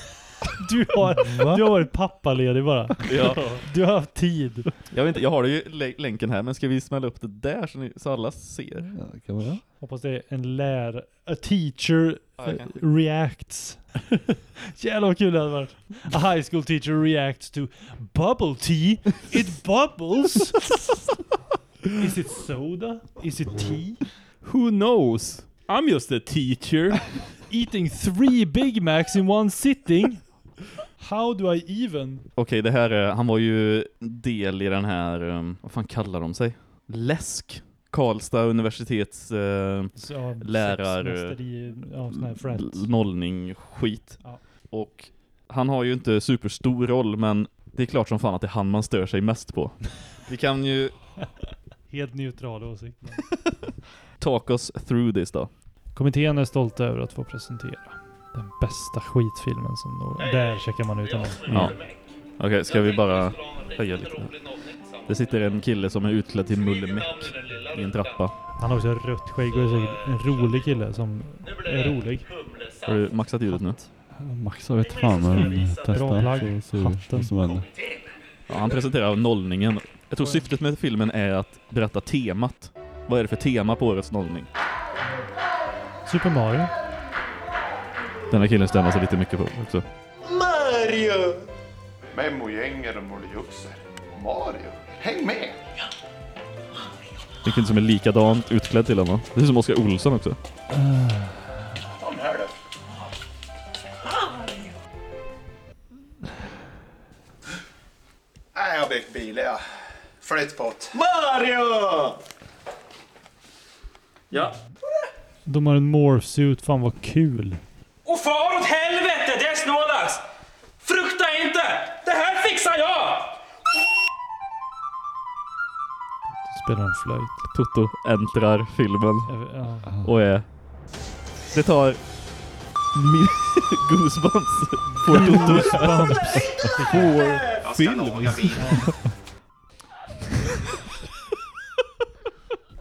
Du har, du har varit pappaledig bara. Ja. Du har haft tid. Jag vet inte, jag har ju lä- länken här, men ska vi smälla upp det där så, ni, så alla ser? Ja, kan man. Hoppas det är en lär... A teacher Ja, reacts. [LAUGHS] Jävlar vad kul det hade varit. A high school teacher reacts to bubble tea. It bubbles. Is it soda? Is it tea? Who knows? I'm just a teacher. Eating three Big Macs in one sitting? How do I even? Okej, det här är, han var ju del i den här, um, vad fan kallar de sig? Läsk. Karlstad universitets uh, Så, lärar... sexmästeri, ja, sån här l- nollning skit. Ja. Och han har ju inte superstor roll, men det är klart som fan att det är han man stör sig mest på. Vi kan ju Helt neutral åsikt. [LAUGHS] talk us through this då. Kommittén är stolt över att få presentera den bästa skitfilmen som nog... Där checkar man ut den. Ja. Okej, ska vi bara höja lite? Det sitter en kille som är utklädd till Mulle Meck i en trappa. Han har också rött skägg och är säkert en rolig kille som är rolig. Har du maxat ljudet nu? Max vet fan men testa Bra plagg. Hatten. Ja, han presenterar nollningen. Jag tror syftet med filmen är att berätta temat. Vad är det för tema på årets nollning? Super Mario. Den här killen stämmer sig lite mycket på också. Mario! Memogänger och muljuxer. Mario, häng med! Det är en kille som är likadant utklädd till honom. Det är som Oskar Olsson också. Kom Ja. De har en morphsuit, fan vad kul. Och far åt helvete, det är snålast! Frukta inte! Det här fixar jag! Spelar en flöjt. Toto äntrar filmen Ja. och är... Det tar... Mi- [LAUGHS] Goosebumps Toto. Goosebumps. Får film.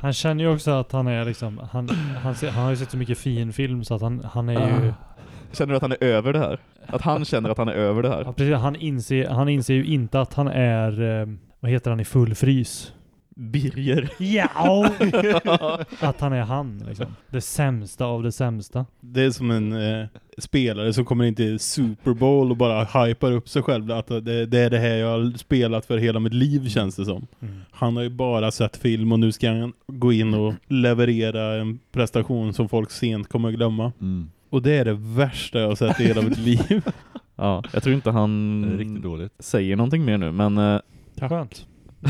Han känner ju också att han är liksom, han, han, ser, han har ju sett så mycket fin film så att han, han är ju... Ah. Känner du att han är över det här? Att han känner att han är över det här? Ja, precis, han, inser, han inser ju inte att han är, eh, vad heter han i full frys? Birger. Ja! [LAUGHS] att han är han liksom. Det sämsta av det sämsta. Det är som en eh, spelare som kommer in till Super Bowl och bara hypar upp sig själv. Att det, det är det här jag har spelat för hela mitt liv känns det som. Mm. Han har ju bara sett film och nu ska han gå in och leverera en prestation som folk sent kommer att glömma. Mm. Och det är det värsta jag har sett i hela mitt liv. [LAUGHS] Ja, jag tror inte han riktigt dåligt. säger någonting mer nu, men... Eh, Skönt.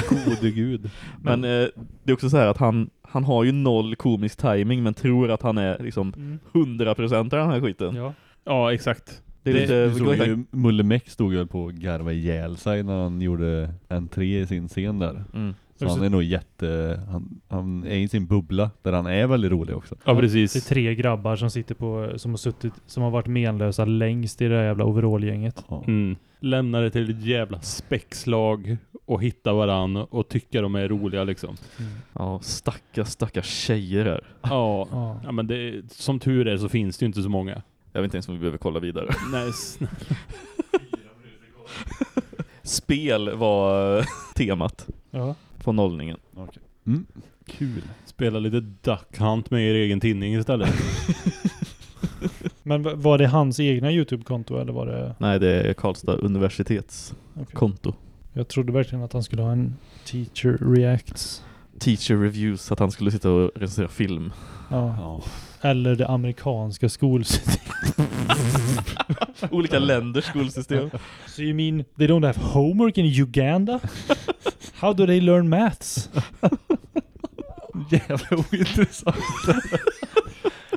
Gode gud. [LAUGHS] men eh, det är också så här att han, han har ju noll komisk timing men tror att han är liksom Mm. 100% av den här skiten. Ja. Ja, exakt. Det är lite... Du såg ju, Mulle Meck stod ju på att garva ihjäl sig när han gjorde entré i sin scen där. Mm. Så han är nog jätte, han, han är i sin bubbla där han är väldigt rolig också. Ja, precis. Det är tre grabbar som sitter på, som har suttit, som har varit menlösa längst i det där jävla overallgänget. Mm. Lämna det till ett jävla späckslag och hitta varann och tycka de är roliga liksom. Ja, stackars, stackars tjejer här. Ja, Ja. ja men det, som tur är så finns det ju inte så många. Jag vet inte ens om vi behöver kolla vidare. [LAUGHS] Nej, [LAUGHS] Spel var eh, [LAUGHS] temat Ja. På nollningen. Mm. Kul. Spela lite Duck Hunt med er egen tidning istället. [LAUGHS] Men var det hans egna YouTube-konto eller var det... Nej, det är Karlstad universitets Okej. konto. Jag trodde verkligen att han skulle ha en Teacher Reacts. Teacher reviews, att han skulle sitta och recensera film. Ja. Eller det amerikanska skolsystemet. [LAUGHS] Olika länders skolsystem. So you mean they don't have homework in Uganda? [LAUGHS] How do they learn maths? [LAUGHS] Jävla ointressant.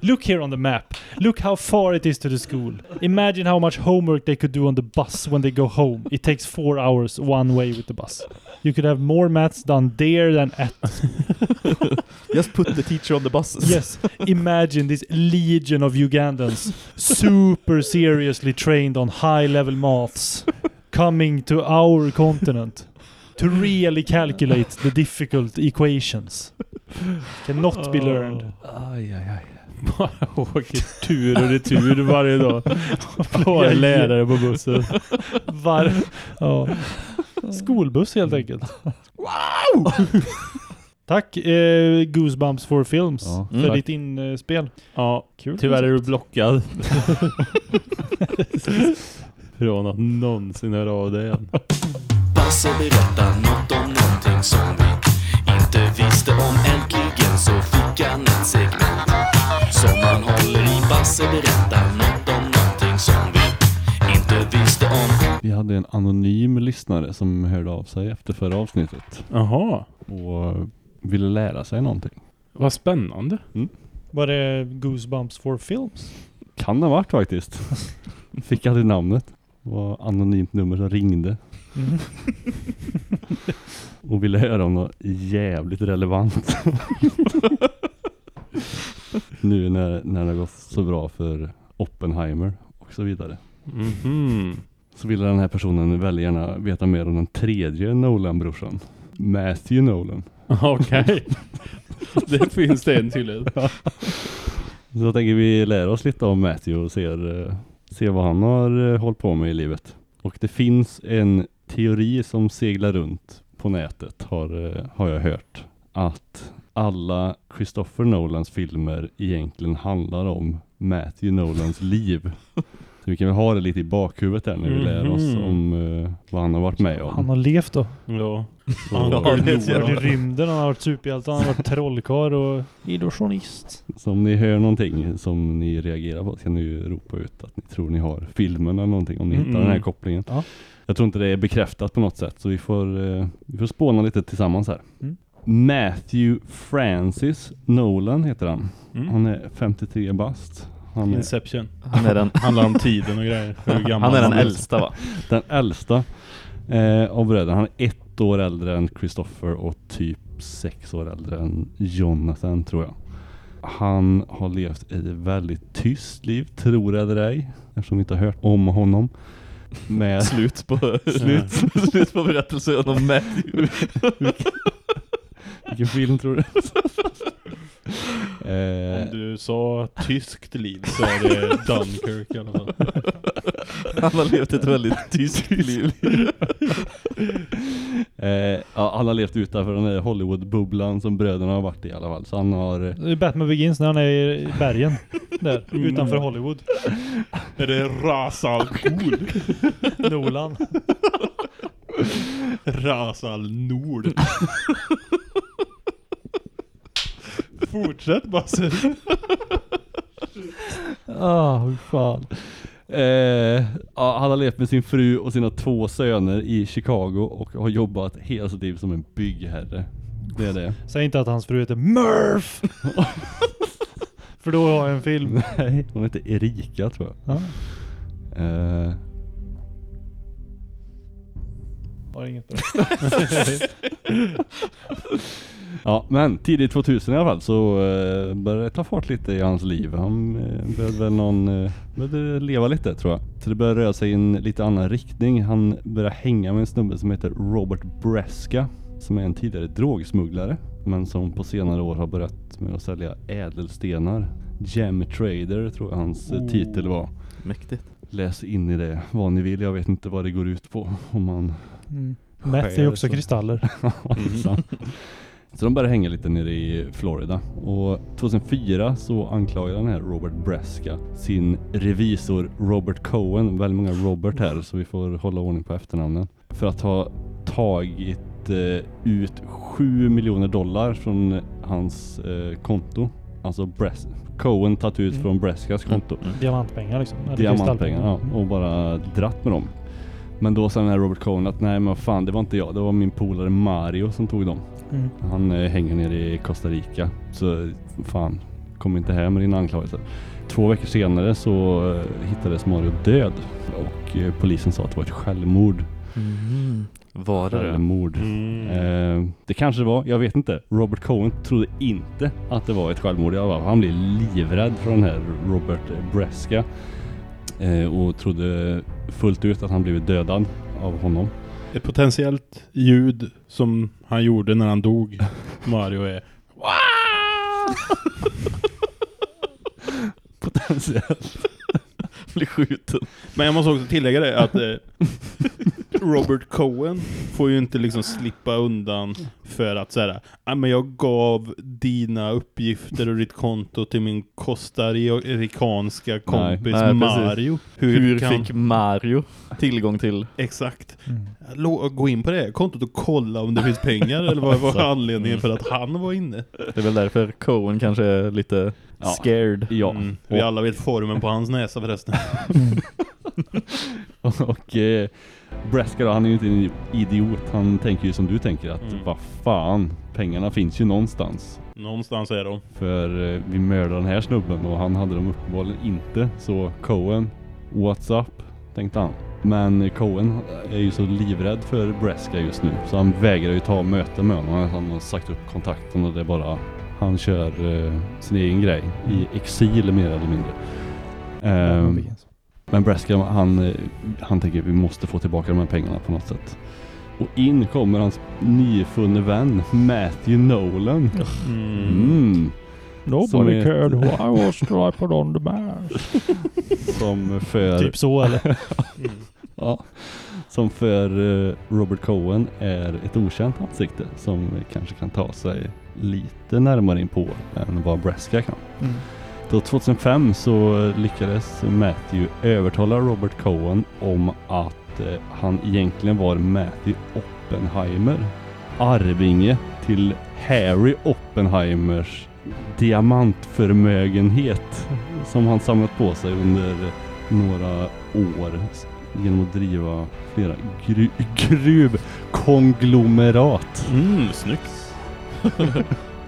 Look here on the map. Look how far it is to the school. Imagine how much homework they could do on the bus when they go home. It takes four hours one way with the bus. You could have more maths done there than at. [LAUGHS] Just put the teacher on the buses. yes. Imagine this legion of Ugandans, super seriously trained on high level maths, coming to our continent to really calculate the difficult equations. Cannot be learned. Aj, aj, aj. Bara åker tur och retur varje dag. En lärare på bussen. Var... Ja. Skolbuss helt enkelt. Wow! Tack eh, Goosebumps for Films Ja, för tack. ditt inspel. Ja, Kul tyvärr är du blockad. [LAUGHS] Från att någonsin höra av dig igen. Basse berättar något om någonting som vi inte visste om. Äntligen så fick han ett segment som han håller i. Basse berättar något om någonting som vi inte visste om. Vi hade en anonym lyssnare som hörde av sig efter förra avsnittet. Jaha. Och ville lära sig någonting. Vad spännande. Var det Goosebumps for Films? Kan det ha varit faktiskt. Fick aldrig namnet. Det var anonymt nummer som ringde. Mm. [LAUGHS] och ville höra om något jävligt relevant. [LAUGHS] nu när, när det har gått så bra för Oppenheimer och så vidare. Mhm. Så ville den här personen väldigt gärna veta mer om den tredje Nolan-brorsan. Matthew Nolan. [LAUGHS] Okej. det finns det en tydligen. Så jag tänker vi lära oss lite om Matthew och ser, eh, ser vad han har eh, hållit på med i livet. Och det finns en teori som seglar runt på nätet har, eh, har jag hört. Att alla Christopher Nolans filmer egentligen handlar om Matthew Nolans liv. [LAUGHS] Så vi kan väl ha det lite i bakhuvudet där när vi lär oss Mhm. om eh, vad han har varit med om. Han har levt då. Ja. Så- [LAUGHS] Han har varit i rymden, han har varit superhjälte, han har varit trollkarl och illusionist. Så om ni hör någonting som ni reagerar på så kan ni ju ropa ut att ni tror ni har filmen eller någonting om ni hittar Mm. den här kopplingen. Ja. Jag tror inte det är bekräftat på något sätt så vi får, eh, vi får spåna lite tillsammans här. Mm. Matthew Francis Nolan heter han. Mm. Han är 53 bast. Han är, Inception. Han är den- [LAUGHS] Handlar om tiden och grejer. Han är den är. äldsta va? [LAUGHS] Den äldsta eh, av bröderna. Han är ett år äldre än Christopher och typ sex år äldre än Jonathan tror jag. Han har levt ett väldigt tyst liv, tror det eller ej. Eftersom vi inte har hört om honom. Med Slut på, [LAUGHS] Slut. slut på berättelsen om Matthew. [LAUGHS] Vilken film tror du? eh, Om du sa tyskt liv så är det Dunkirk i alla fall. [LAUGHS] Han har levt ett väldigt tyskt liv. [LAUGHS] eh, ja, han har levt utanför den där Hollywood-bubblan som bröderna har varit i alla fall. Så han har... eh, Det är Batman Begins när han är i bergen. Där, Mm. utanför Hollywood. Är det Rasal Cool? [LAUGHS] Nolan. Rasal Nord. Fortsätt Basse. [LAUGHS] Ah, hur fan. Eh, ja, han har levt med sin fru och sina två söner i Chicago och har jobbat hela sitt liv som en byggherre. Det är det. Säg inte att hans fru heter Murph! [LAUGHS] För då har jag en film. Nej, hon heter Erika tror jag. Ja. Eh, Har inget bra. [LAUGHS] ja, men tidigt 2000 i alla fall så eh, började det ta fart lite i hans liv. Han eh, började väl någon, eh, började leva lite tror jag. Så det började röra sig i en lite annan riktning. Han började hänga med en snubbe som heter Robert Breska som är en tidigare drogsmugglare men som på senare år har börjat med att sälja ädelstenar. Gem Trader tror jag hans eh, Oh. titel var. Mäktigt. Läs in i det vad ni vill. Jag vet inte vad det går ut på om man Mm. Meth är stjäl också så- kristaller. [LAUGHS] Sant. [LAUGHS] Så de började hänga lite nere i Florida. Och 2004 så anklagade den här Robert Breska sin revisor Robert Cohen, väldigt många Robert här så vi får hålla ordning på efternamnen, för att ha tagit eh, ut 7 miljoner dollar från hans eh, konto. Alltså Bres Cohen tagit ut Mm. från Breskas konto. Diamantpengar liksom. Diamantpengar, ja. Och bara dratt med dem. Men då sa den här Robert Cohen att nej men fan det var inte jag, det var min polare Mario som tog dem. Mm. Han eh, hänger nere i Costa Rica. Så fan, kom inte här med dina anklagelser. Två veckor senare så eh, hittades Mario död. Och eh, polisen sa att det var ett självmord. Mm. Var det det? Självmord. Mm. Eh, det kanske det var, jag vet inte. Robert Cohen trodde inte att det var ett självmord. i alla fall. Han blev livrädd för den här Robert Breska. Eh, och trodde fullt ut att han blivit dödad av honom. Ett potentiellt ljud som han gjorde när han dog, [LAUGHS] Mario, är [LAUGHS] Potentiellt. [LAUGHS] Blir skjuten. Men jag måste också tillägga det att eh, [LAUGHS] Robert Cohen får ju inte liksom slippa undan för att säga ah, men jag gav dina uppgifter och ditt konto till min costaricanska kompis Nej, precis. Mario. Hur, kan- fick Mario tillgång till? Exakt. Lå- Gå in på det här kontot och kolla om det finns pengar eller vad var Alltså. anledningen för att han var inne? Det är väl därför Cohen kanske är lite scared. Ja. Mm. Vi alla vet formen på hans näsa förresten. [LAUGHS] och eh, Breska då, han är ju inte en idiot. Han tänker ju som du tänker att Mm. vad fan, pengarna finns ju någonstans. Någonstans är de. För eh, vi mördade den här snubben och han hade dem uppenbarligen inte. Så Cohen, what's up? Tänkte han. Men Cohen är ju så livrädd för Breska just nu. Så han vägrar ju ta möte med honom. Han har sagt upp kontakten och det är bara han kör eh, sin egen grej i exil mer eller mindre. Ehm, men Breska han, eh, han tänker vi måste få tillbaka de här pengarna på något sätt. Och in kommer hans nyfunne vän Matthew Nolan. Mm. Som Nobody är- cared who I was till I put on the mask. [LAUGHS] Som för... Typ så, eller? [LAUGHS] ja. Som för eh, Robert Cohen är ett okänt ansikte som kanske kan ta sig lite närmare in på än vad Breska kan. Mm. Då 2005 så lyckades Matthew övertala Robert Cohen om att eh, han egentligen var Matthew Oppenheimer. Arvinge till Harry Oppenheimers diamantförmögenhet som han samlat på sig under några år genom att driva flera gru gruvkonglomerat. Mm, snyggt. [LAUGHS]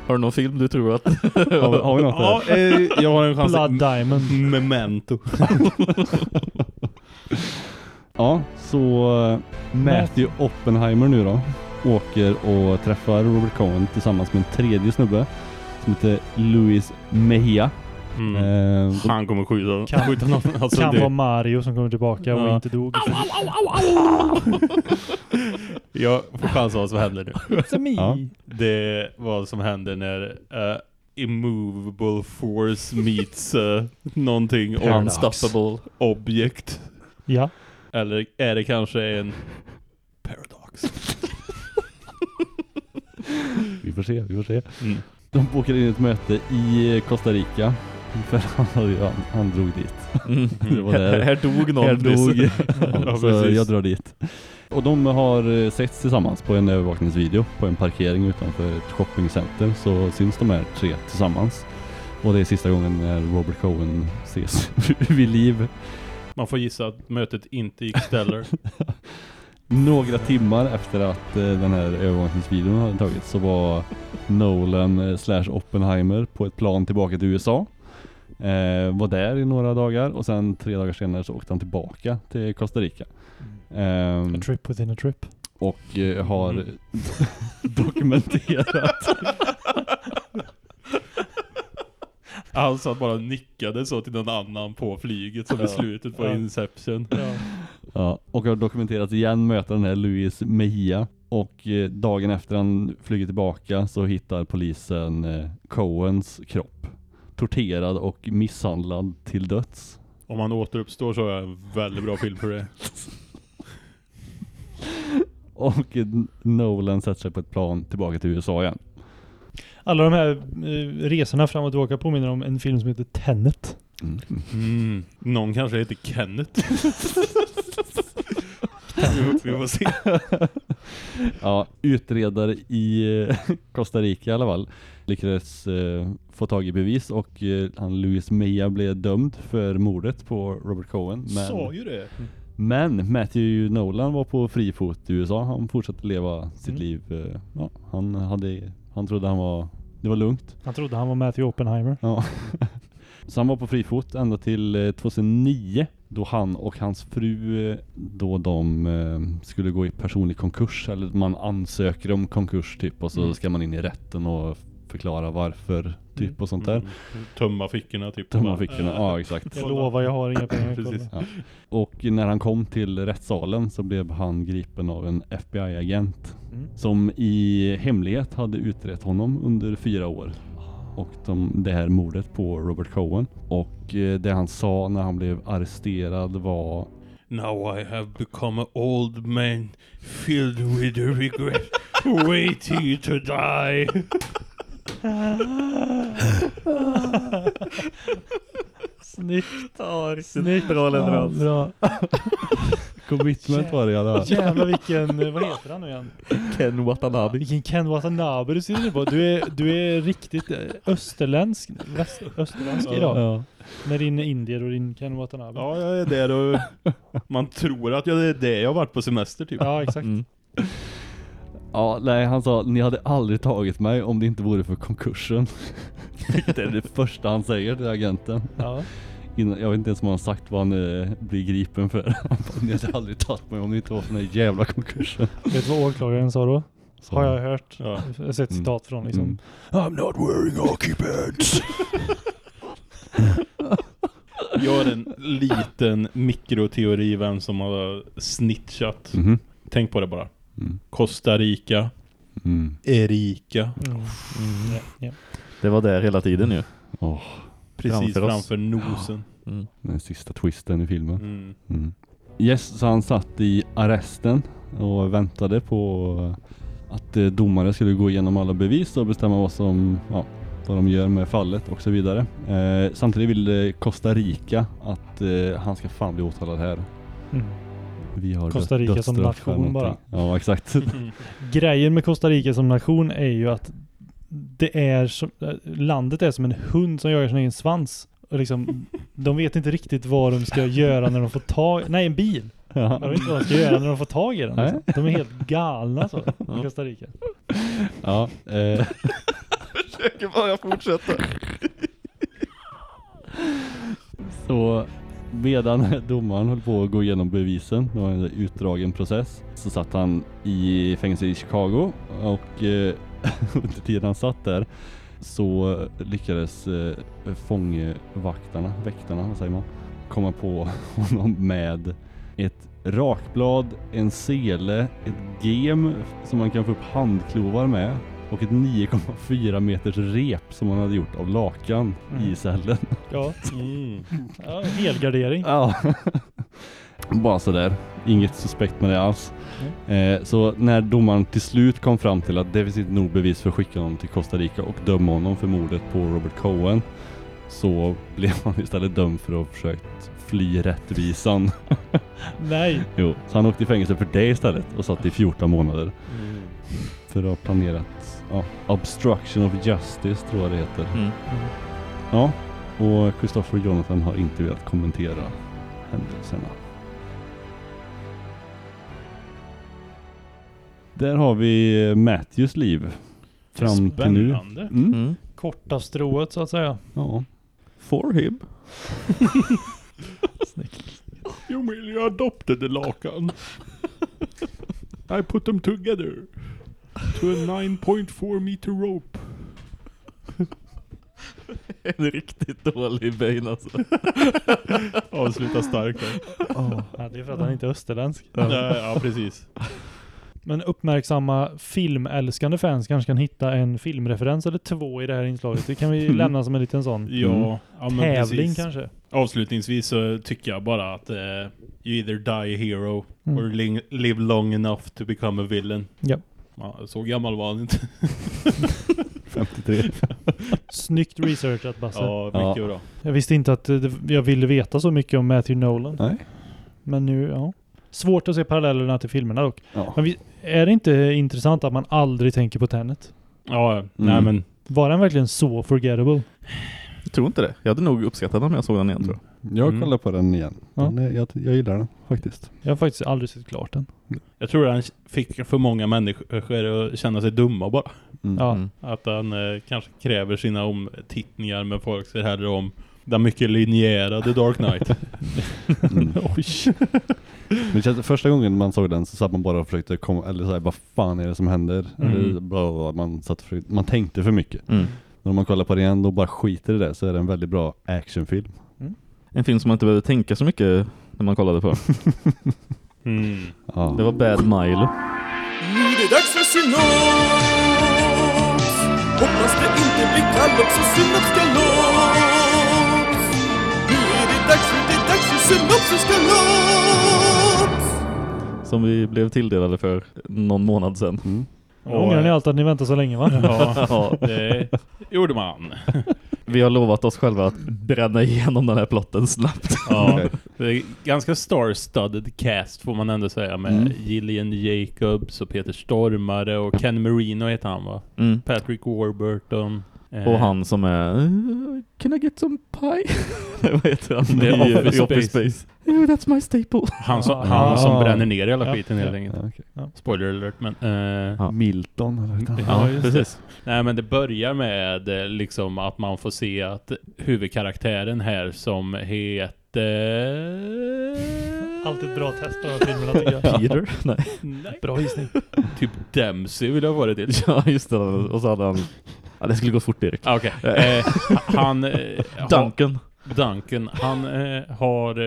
Har du någon film du tror att... [LAUGHS] Har vi- har vi något Ja, eh, jag har en chans. Blood Diamond. Memento. [LAUGHS] Ja, så eh, Matthew Oppenheimer nu då åker och träffar Robert Cohen tillsammans med en tredje snubbe som heter Louis Mejia. Mm. Eh, Han kommer skjuta, Kan, skjuta någon. Alltså kan det, vara Mario som kommer tillbaka och Ja. inte dog. [LAUGHS] jag får chansa vad som händer nu. Ja. Det är vad som händer när uh, immovable force meets uh, någonting Unstoppable. objekt. Ja. Eller är det kanske en paradox? [LAUGHS] Vi får se, vi får se. Mm. De bokar in ett möte i eh, Costa Rica. [LAUGHS] För han, hade han, han drog dit. Mm. [LAUGHS] Det var där. Här dog någon Här dog. [LAUGHS] Ja, så jag drar dit. Och de har eh, setts tillsammans på en övervakningsvideo på en parkering utanför ett shoppingcenter. Så syns de här tre tillsammans. Och det är sista gången när Robert Cohen ses vid liv. Man får gissa att mötet inte gick stellar. Några timmar efter att eh, den här övervakningsvideon hade tagits så var Nolan eh, slash Oppenheimer på ett plan tillbaka till USA. Eh, var där i några dagar och sen tre dagar senare så åkte han tillbaka till Costa Rica. Ehm, A trip within a trip. och eh, har Mm. [LAUGHS] dokumenterat [LAUGHS] Han satt bara nickade så till någon annan på flyget som i Ja. slutet på Ja. Inception. Ja, och har dokumenterat igen möter den här Luis Mejia. Och eh, dagen efter han flyger tillbaka så hittar polisen eh, Cohens kropp. Torterad och misshandlad till döds. Om han återuppstår så är jag en väldigt bra film för det. [LAUGHS] Och Nolan sätter sig på ett plan tillbaka till USA igen. Alla de här eh, resorna fram och tillbaka påminner om en film som heter Tenet. Mm. Mm. Någon kanske heter Kenneth. vi, [LAUGHS] vi får se. ja, utredare i eh, Costa Rica i alla fall lyckades eh, få tag i bevis och eh, han Luis Mejia blev dömd för mordet på Robert Cohen. Men, Sa ju det. men Matthew Nolan var på fri fot i USA. Han fortsatte leva sitt Mm. liv. Eh, ja, han, hade, han trodde han var, det var lugnt. Han trodde han var Matthew Oppenheimer. Ja. [LAUGHS] Så han var på fri fot ända till eh, 2009 då han och hans fru eh, då de eh, skulle gå i personlig konkurs eller man ansöker om konkurs typ och så Mm. ska man in i rätten och förklara varför typ och sånt där. Mm. Tömma fickorna typ. Tömma fickorna, ja exakt. Jag lovar, jag har inga [LAUGHS] pengar. Precis. Ja. Och när han kom till rättssalen så blev han gripen av en FBI-agent Mm. som i hemlighet hade utrett honom under fyra år. Och de, det här mordet på Robert Cohen. Och eh, det han sa när han blev arresterad var Now I have become an old man filled with regret, waiting to die. [LAUGHS] [LAUGHS] Snyggt. Riktigt Snyggt. bra leverans. Ja, bra. Commitment var det alla fall. Jävlar vilken, vad heter han nu igen? Ken Watanabe. Vilken Ken Watanabe du ser ut på. Du är, du är riktigt eh, österländsk, väst, österländsk idag. Ja. Med din indier och din Ken Watanabe. Ja, jag är där och man tror att jag är det jag har varit på semester typ. Ja, exakt. Mm. Ja, nej han sa ni hade aldrig tagit mig om det inte vore för konkursen. [LAUGHS] Vilket är det första han säger till agenten. Ja. Innan, jag vet inte ens om han har sagt vad han eh, blir gripen för. [LAUGHS] Han bara, ni hade aldrig tagit mig om det inte var för den här jävla konkursen. Vet du vad åklagaren sa då? Så- Har jag hört. Ja. Jag har sett citat från liksom. Mm. I'm not wearing hockey pants. [LAUGHS] Jag har en liten mikroteori vem som har snitchat. Mhm. Tänk på det bara. Mm. Costa Rica, Mm. Erika. Mm. Ja, ja. Det var där hela tiden ju. Åh, Precis Framför framför, nosen. Mm. den sista twisten i filmen. Mm. Mm. Yes, så han satt i arresten och väntade på att eh, domare skulle gå igenom alla bevis och bestämma vad som, ja, vad de gör med fallet och så vidare. Eh, samtidigt ville Costa Rica att eh, han ska fan bli åtalad här. Mm. Vi har Costa Rica som nation någonting. Ja, exakt. [LAUGHS] Grejen med Costa Rica som nation är ju att det är som, äh, landet är som en hund som jagar sin egen svans. Och liksom, [LAUGHS] de vet inte riktigt vad de ska göra när de får tag Nej, en bil. Ja. De vet inte vad de ska göra när de får tag i den. Liksom. De är helt galna så, i Ja. Costa Rica. Ja, eh, [LAUGHS] Försöker bara fortsätta. Så medan [LAUGHS] domaren höll på att gå igenom bevisen, det var en utdragen process, så satt han i fängelse i Chicago och eh, [LAUGHS] under tiden han satt där så lyckades eh, fångvaktarna, väktarna, vad säger man, komma på [LAUGHS] honom med ett rakblad, en sele, ett gem som man kan få upp handklovar med och ett 9,4 meters rep som han hade gjort av lakan Mm. i cellen. Ja, Mm. ja helgardering. Ja. [LAUGHS] Bara sådär. Inget suspekt med det alls. Eh, så när domaren till slut kom fram till att det finns inte nog bevis för att skicka honom till Costa Rica och döma honom för mordet på Robert Cohen så blev han istället dömd för att ha försökt fly rättvisan. Nej. [LAUGHS] jo, så han åkte i fängelse för det istället och satt i 14 månader. Mm. För att ha planerat ja, obstruction of justice tror jag det heter. Mm. Ja, och Christopher och Jonathan har inte velat kommentera händelserna. Där har vi Matthews liv. Fram till nu. Mm. Mm. Korta strået så att säga. Ja. For him. [LAUGHS] You mean you adopted the lakan? [LAUGHS] I put them together to a 9.4 meter rope. [LAUGHS] En riktigt dålig Bane alltså. [LAUGHS] Avsluta starkt där. Ja, det är för att han inte är österländsk. Ja, ja, precis. Men uppmärksamma filmälskande fans kanske kan hitta en filmreferens eller två i det här inslaget. Det kan vi Mm. lämna som en liten sån Ja, ja men tävling precis. kanske. Avslutningsvis så tycker jag bara att eh, you either die a hero Mm. or live long enough to become a villain. Ja. Ja, så gammal var han inte. [LAUGHS] 53. Snyggt researchat Basse. ja, mycket Ja. bra. Jag visste inte att det, jag ville veta så mycket om Matthew Nolan. Nej. Men nu, ja. Svårt att se parallellerna till filmerna dock. Ja. Men vi, är det inte intressant att man aldrig tänker på Tenet? Ja, nej men Var den verkligen så forgettable? Jag tror inte det. Jag hade nog uppskattat den om jag såg den igen tror jag. Jag Mm. kollar på den igen. Ja. Den är, jag, jag gillar den faktiskt. Jag har faktiskt aldrig sett klart den. jag tror han fick för många människor att känna sig dumma bara. Mm. Ja. Mm. Att han eh, kanske kräver sina omtittningar men folk ser hellre om den mycket linjerade Dark Knight. [LAUGHS] Mm. [LAUGHS] Oj. [LAUGHS] Men känns, första gången man såg den så satt man bara och försökte komma, eller såhär, vad fan är det som händer? Mm. Eller bla, bla, bla, man, satt försökte, man tänkte för mycket. Mm. Men om man kollar på det igen och bara skiter i det så är det en väldigt bra actionfilm. En film som man inte behövde tänka så mycket när man kollade på. [LAUGHS] Mm. Ja. Det var Bad Milo. Nu är det dags för synops Hoppas det inte blir kalops och synopskalops Nu är det dags för, det är dags för synopsiskalops som vi blev tilldelade för någon månad sedan. Mm. Och, ångrar ni allt att ni väntar så länge va? Ja, det gjorde man. Vi har lovat oss själva att bränna igenom den här plotten snabbt. Ja, [LAUGHS] det är ganska star-studded cast får man ändå säga med Mm. Gillian Jacobs och Peter Stormare och Ken Marino heter han va? Mm. Patrick Warburton. Eh, Och han som är "Uh, Can I get some pie? [LAUGHS] Vad heter han? Det är Office i Office Space. Space. Oh, that's my staple. Han som, Ah. han som Ah. bränner ner hela Ja, skiten helt ja, enkelt. Ja, okej. Ja. Spoiler alert men... eh, Ja. Milton eller? Ja, Ja, precis. Nej men det börjar med eh, liksom att man får se att huvudkaraktären här som heter... Alltid bra test på de här filmerna tycker jag. [LAUGHS] Peter? Nej. Nej. Bra gissning. Typ Dempsey vill jag vara det till. Ja, just det. Och så hade han... Ja, det skulle gå fort, Erik. Ah, Okej. Eh, han... Eh, [LAUGHS] har- Duncan. Duncan, han eh, har,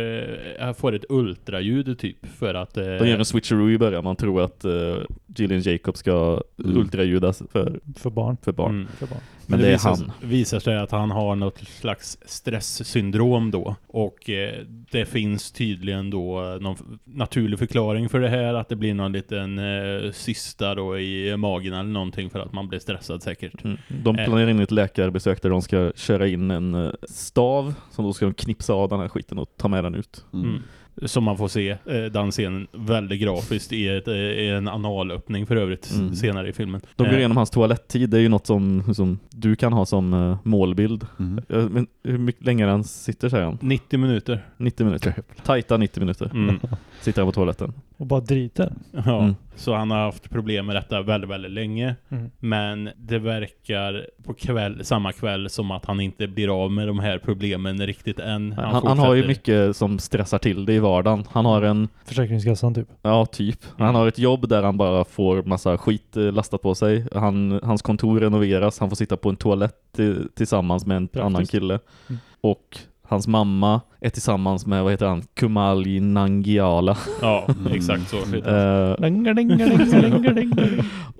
eh, får ett ultraljud typ för att... Eh, De gör en switcheroo i början. Man tror att uh, Gillian Jacob ska ultraljudas för, För barn. för barn. Mm. För barn. Men det är visar, han. visar sig att han har något slags stresssyndrom då. Och eh, det finns tydligen då någon f- naturlig förklaring för det här. Att det blir någon liten eh, cysta då i magen eller någonting för att man blir stressad säkert. Mm. De Eh. planerar in ett läkarbesök där de ska köra in en eh, stav som då ska de knipsa av den här skiten och ta med den ut. Mm. Som man får se eh, den scenen väldigt grafiskt i, ett, eh, i en analöppning för övrigt Mm. senare i filmen. De går Eh, igenom hans toalettid. Det är ju något som, som du kan ha som eh, målbild. Mm. Men hur mycket längre han sitter säger han? 90 minuter. 90 minuter. Tajta 90 minuter. Mm. [LAUGHS] Sitter han på toaletten. Och bara driter. Ja, Mm. så han har haft problem med detta väldigt, väldigt länge. Mm. Men det verkar på kväll, samma kväll som att han inte blir av med de här problemen riktigt än. Han, han, har ju mycket som stressar till det vardagen. Han har en, Försäkringskassan typ. ja typ, han har ett jobb där han bara får massa skit eh, lastat på sig. Han, hans kontor renoveras, han får sitta på en toalett eh, tillsammans med en Praktiskt. annan kille. Mm. Och hans mamma är tillsammans med, vad heter han, Kumali Nangiala. Ja, Mm. exakt så. Eh, [LAUGHS]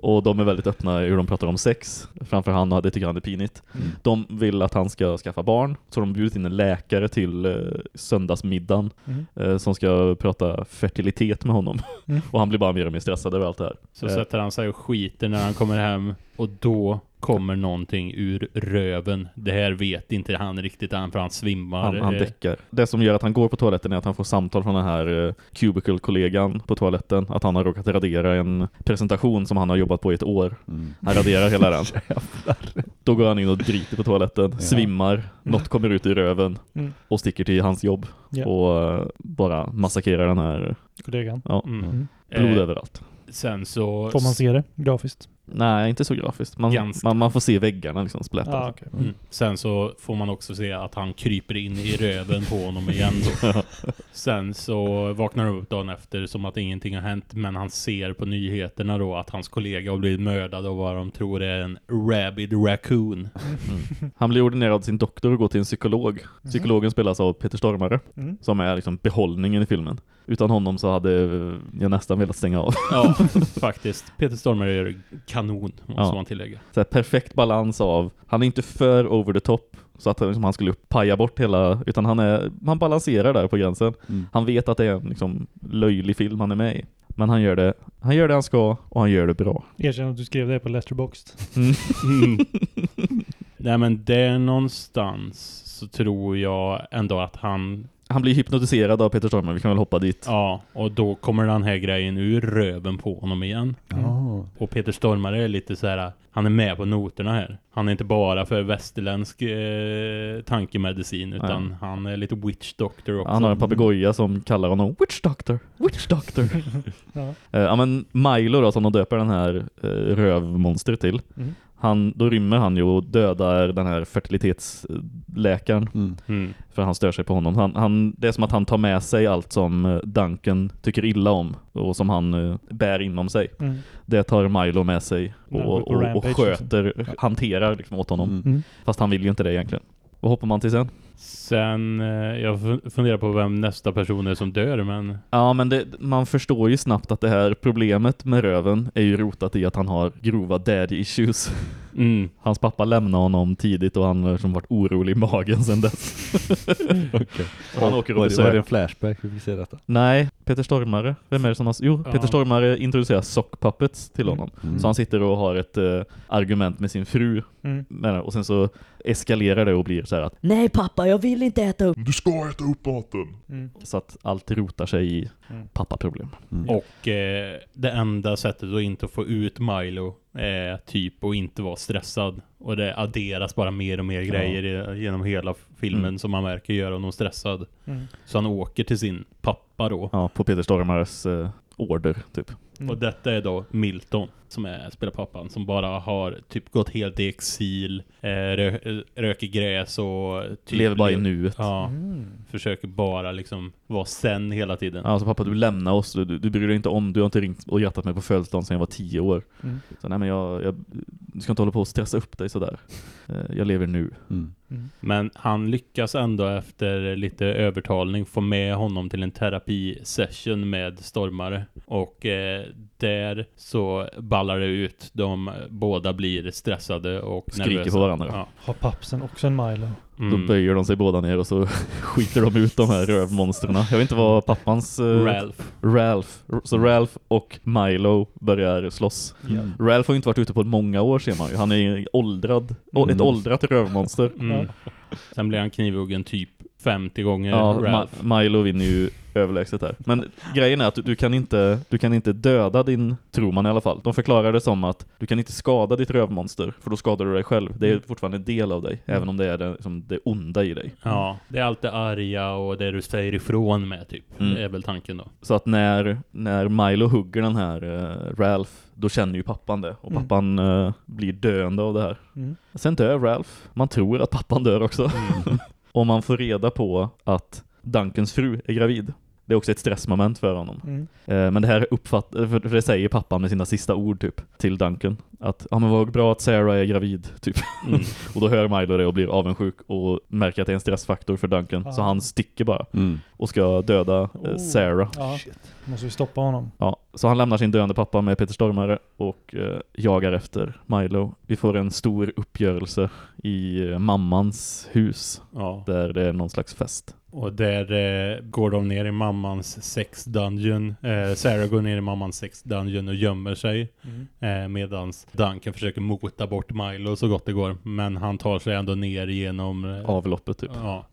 och de är väldigt öppna i hur de pratar om sex. Framför han och det tycker han är pinigt. Mm. De vill att han ska skaffa barn. Så de bjudit in en läkare till eh, söndagsmiddagen. Mm. Eh, som ska prata fertilitet med honom. Mm. [LAUGHS] och han blir bara mer och mer stressad över allt det här. Så Eh, sätter han sig och skiter när han kommer hem och då kommer någonting ur röven. Det här vet inte han riktigt än för han svimmar. han, han Eh, däckar. Det som gör att han går på toaletten är att han får samtal från den här eh, cubicle-kollegan på toaletten. Att han har råkat radera en presentation som han har jobbat på i ett år. Mm. Han raderar hela den. [LAUGHS] Då går han in och driter på toaletten, svimmar, något kommer ut i röven Mm. och sticker till hans jobb Ja. och eh, bara massakrerar den här, Kollegan. ja, Mm. Mm. blod Eh, överallt. Sen så... Får man se det grafiskt? Nej, inte så grafiskt. Man, man, man får se väggarna liksom splätta. Ja, okej. Mm. Sen så får man också se att han kryper in i röven på honom igen då. [LAUGHS] Sen så vaknar han upp dagen efter som att ingenting har hänt men han ser på nyheterna då att hans kollega har blivit mördad av vad de tror är en rabid raccoon. Han blir ordinerad av sin doktor och går till en psykolog. Psykologen spelas av Peter Stormare, Mm. som är liksom behållningen i filmen. Utan honom så hade jag nästan velat stänga av. Ja, [LAUGHS] faktiskt. Peter Stormare gör kanon, måste Ja. man tillägga. Så här, perfekt balans av, han är inte för over the top så att liksom, han skulle paja bort hela, utan han är, han balanserar där på gränsen. Mm. Han vet att det är en liksom, löjlig film han är med i. Men han gör det, han gör det han ska och han gör det bra. Erkänn att du skrev det på Letterboxd. Mm. [LAUGHS] Nej men där någonstans så tror jag ändå att han Han blir hypnotiserad av Peter Stormare, vi kan väl hoppa dit. Ja, och då kommer den här grejen ur röven på honom igen. Ja. Och Peter Stormare är lite så här, han är med på noterna här. Han är inte bara för västerländsk eh, tankemedicin utan han är lite witch doctor också. Han har en papegoja som kallar honom Witch Doctor, Witch Doctor. [LAUGHS] Ja. Eh, ja men Milo då som de döper den här uh, rövmonstret till. Mm. Han, då rymmer han ju och dödar den här fertilitetsläkaren. Mm. Mm. För han stör sig på honom. Han, han, det är som att han tar med sig allt som eh, Duncan tycker illa om och som han uh, bär inom sig. Mm. Det tar Milo med sig och, och, och Rampage sköter, hanterar liksom åt honom. Mm. Mm. Fast han vill ju inte det egentligen. Vad hoppar man till sen? Sen, eh, jag fun- funderar på vem nästa person är som dör, men... Ja, men det, man förstår ju snabbt att det här problemet med röven är ju rotat i att han har grova daddy issues. [LAUGHS] Mm. Hans pappa lämnade honom tidigt och han har som varit orolig i magen sedan dess. [LAUGHS] Okej. Så han åker och Var det- var det besöker. en flashback vi fick se detta? Nej, Peter Stormare. Vem är det som har... Jo, Ja. Peter Stormare introducerar sock puppets till Mm. honom. Mm. Så han sitter och har ett eh, argument med sin fru. Mm. Och sen så eskalerar det och blir så här att Nej pappa, jag vill inte äta upp. Du ska äta upp maten. Mm. så att allt rotar sig i Mm. pappaproblem. Och eh, det enda sättet att inte få ut Milo är typ att inte vara stressad. Och det adderas bara mer och mer grejer i, genom hela filmen Mm. som man märker gör honom stressad. Mm. Så han åker till sin pappa då. Ja, på Peter Stormares eh, order typ. Mm. Och detta är då Milton som är, spelar pappan som bara har typ gått helt i exil, eh, rö, röker gräs och typ Lever bara i nuet. Ja, Mm. försöker bara liksom vara sen hela tiden. Alltså pappa, du lämnar oss. Du, du bryr dig inte om. Du har inte ringt och hjärtat mig på födelsedagen sedan jag var tio år. Mm. Så nej men jag, jag du ska inte hålla på och stressa upp dig sådär. Eh, jag lever nu. Mm. Mm. Men han lyckas ändå efter lite övertalning få med honom till en terapisession med stormare. Och eh, där så ballar det ut. De båda blir stressade och Skriker nervösa. på varandra. Ja. Har pappsen också en Milo? Då Mm. böjer de sig båda ner och så [LAUGHS] skiter de ut de här rövmonsterna. Jag vet inte vad pappans... eh, Ralph. Ralph. Så Ralph och Milo börjar slåss. Mm. Ralph har ju inte varit ute på många år ser man ju. Han är åldrad. å- Ett Mm. åldrat rövmonster. Mm. Sen blir han knivhuggen typ 50 gånger. Ja, Ralph. Ma Milo vinner ju överlägset här. Men grejen är att du, du, kan inte, du kan inte döda din, tror man i alla fall. De förklarar det som att du kan inte skada ditt rövmonster, för då skadar du dig själv. Det är fortfarande en del av dig, även om det är det, som det onda i dig. Ja, det är allt det arga och det du säger ifrån med typ. Mm. Det är väl tanken då. Så att när, när Milo hugger den här eh, Ralph, då känner ju pappan det. Och Mm. pappan eh, blir döende av det här. Mm. Sen dör Ralph. Man tror att pappan dör också. [LAUGHS] och man får reda på att Duncans fru är gravid. Det är också ett stressmoment för honom. Mm. Eh, Men det här uppfatt för det säger pappan med sina sista ord typ till Duncan. Att ja men vad bra att Sarah är gravid typ. Mm. [LAUGHS] och då hör Milo det och blir avundsjuk och märker att det är en stressfaktor för Duncan. Så Ah. han sticker bara Mm. och ska döda eh, Oh. Sarah. Ja. Måste vi stoppa honom? Ja, så han lämnar sin döende pappa med Peter Stormare och eh, jagar efter Milo. Vi får en stor uppgörelse i eh, mammans hus Ja. där det är någon slags fest. Och där eh, går de ner i mammans sex dungeon. Eh, Sarah går ner i mammans sex dungeon och gömmer sig. Mm. Eh, medans Duncan försöker mota bort Milo så gott det går. Men han tar sig ändå ner genom... Eh, Avloppet typ. Ja.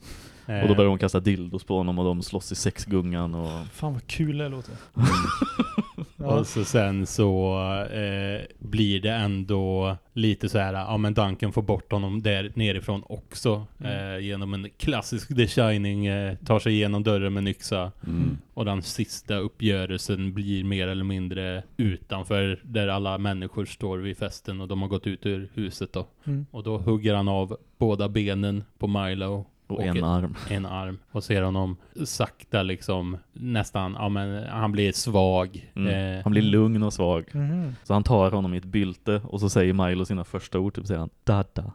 Och då börjar hon kasta dildos på honom och de slåss i sexgungan och... Fan vad kul det låter. [LAUGHS] Och så sen så eh, blir det ändå lite så här, ja men Duncan får bort honom där nerifrån också. Mm. Eh, genom en klassisk The Shining, eh, tar sig igenom dörren med en yxa. Mm. Och den sista uppgörelsen blir mer eller mindre utanför där alla människor står vid festen och de har gått ut ur huset då. Mm. Och då hugger han av båda benen på Milo. Och en arm. [LAUGHS] En arm. Och ser honom sakta liksom nästan, ja men han blir svag. Mm. Eh, Han blir lugn och svag. Mhm. Så han tar honom i ett bylte och så säger Milo sina första ord, typ säger han Dada.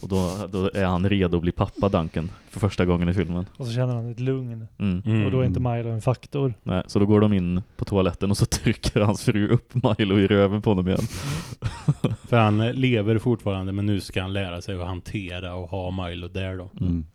Och då, då är han redo att bli pappa Duncan för första gången i filmen. Och så känner han ett lugn. Mm. Och då är inte Milo en faktor. Nej, så då går de in på toaletten och så trycker hans fru upp Milo i röven på honom igen. [LAUGHS] För han lever fortfarande men nu ska han lära sig att hantera och ha Milo där då. Mm.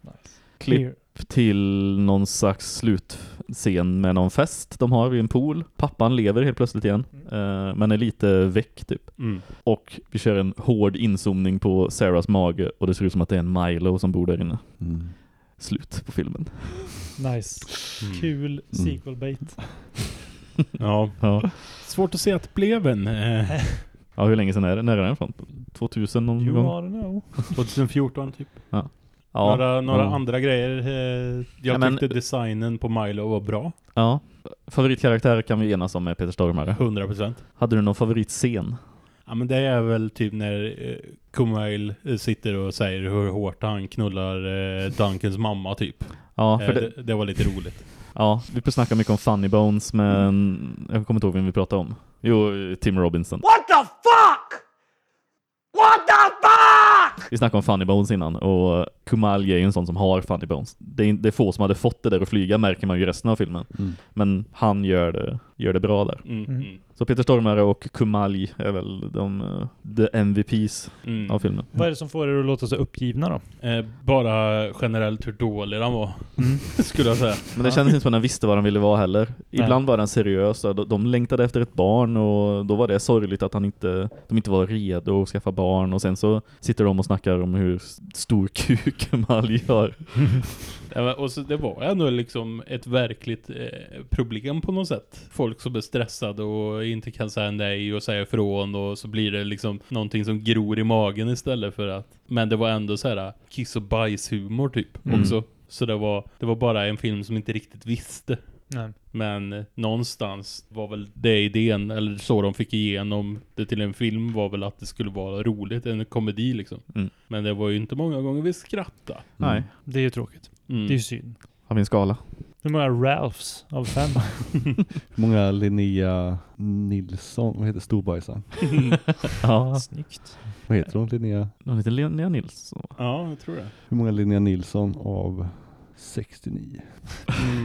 Klipp till någon slags slutscen med någon fest de har vid en pool. Pappan lever helt plötsligt igen, eh, men är lite väck typ. Mm. Och vi kör en hård inzoomning på Sarahs mage och det ser ut som att det är en Milo som bor där inne. Mm. Slut på filmen. Nice. Mm. Kul sequel bait. [LAUGHS] Ja. Ja. Svårt att se att det blev en. Eh, Ja, hur länge sedan är det? När är den från? 2000 någon You gång? ought to know. 2014 typ. Ja. Ja. Några, några ja. andra grejer. Eh, jag Ja, men- tyckte designen på Milo var bra. Ja. Favoritkaraktär kan vi enas om med Peter Stormare. 100%. Hade du någon favoritscen? Ja men det är väl typ när eh, Kumail eh, sitter och säger hur hårt han knullar eh, Duncans mamma typ. Ja, för eh, det- det, det var lite roligt. Ja, vi snackar mycket om Funny Bones, men jag kommer inte ihåg vem vi pratade om. Jo, Tim Robinson. What the fuck? What the fuck? Vi snackade om Funny Bones innan och Kumalj är ju en sån som har Funny Bones. Det är, det är få som hade fått det där att flyga märker man ju resten av filmen. Mm. Men han gör det, gör det bra där. Mm, mm. Så Peter Stormare och Kumalj är väl de eh, the MVPs Mm. av filmen. Vad är det som får er att låta så uppgivna då? Eh, bara generellt hur dålig han var. Mm. [LAUGHS] Skulle jag säga. Men det kändes inte som att den visste vad han ville vara heller. Ibland var den seriös. de längtade efter ett barn och då var det sorgligt att han inte, de inte var redo att skaffa barn. Och sen så sitter de och snackar om hur stor kuk Kumalj har. [LAUGHS] Men- och så det var ändå liksom ett verkligt eh, problem på något sätt. Folk som är stressade och inte kan säga nej och säga ifrån och så blir det liksom någonting som gror i magen istället för att men det var ändå så här kiss och bajs humor typ Mm. också. Så det var, det var bara en film som inte riktigt visste. Nej. Men eh, någonstans var väl det idén, eller så de fick igenom det till en film var väl att det skulle vara roligt, en komedi liksom. Mm. Men det var ju inte många gånger vi skrattade. Nej. Det är ju tråkigt. Mm. Det är ju synd. Har vi en skala? Hur många Ralphs av fem? [LAUGHS] Hur många Linnea Nilsson, vad heter storbajsaren? [LAUGHS] ja. Snyggt. Vad heter hon Linnea? Hon heter Linnea Nilsson. Ja, jag tror det. Hur många Linnea Nilsson av 69?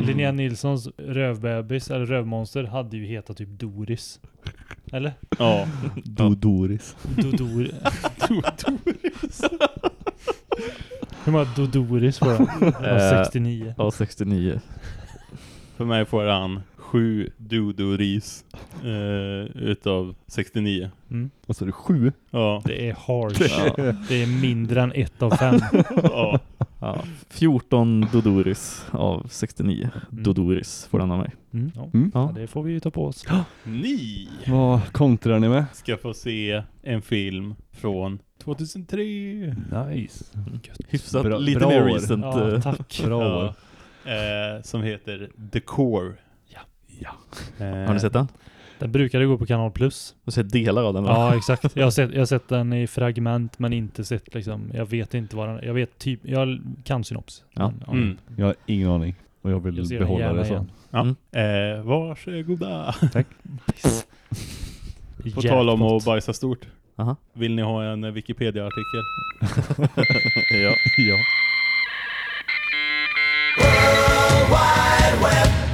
Linnea Nilssons rövbebis, eller rövmonster, hade ju hetat typ Doris. Eller? Ja. Dodoris. Dodor... Dodoris. [LAUGHS] Hur många Dodoris får han? Av [LAUGHS] Eh, 69. Ja, 69. För mig får han sju dodo-ris eh, utav 69. Mm. Vad sa du, sju? Ja. Det är harsh. Ja. Det är mindre än ett av fem. [LAUGHS] ja. Ja, 14 Dodoris av 69. Dodoris får den av mig. Mm. Ja. Mm. Ja, det får vi ju ta på oss. Ni Vad kontrar ni med? ska få se en film från 2003. Nice. Hyfsat Bra- lite bra mer år. recent. Ja, eh, tack. [LAUGHS] Bra Ja. Eh, som heter The Core. Ja. Ja. Eh, Har ni sett den? Den brukade gå på Kanal Plus. Du har sett delar av den va? Ja, exakt. Jag har, sett, jag har sett den i fragment men inte sett liksom, jag vet inte vad den Jag vet typ, jag kan synops. Ja. Men, Mm. Jag har ingen aning. Och jag vill Jag behålla det så. Ja. Mm. Eh, varsågoda. Tack. På tal om att bajsa stort. Aha. Vill ni ha en Wikipedia-artikel? [LAUGHS] ja. Ja. Här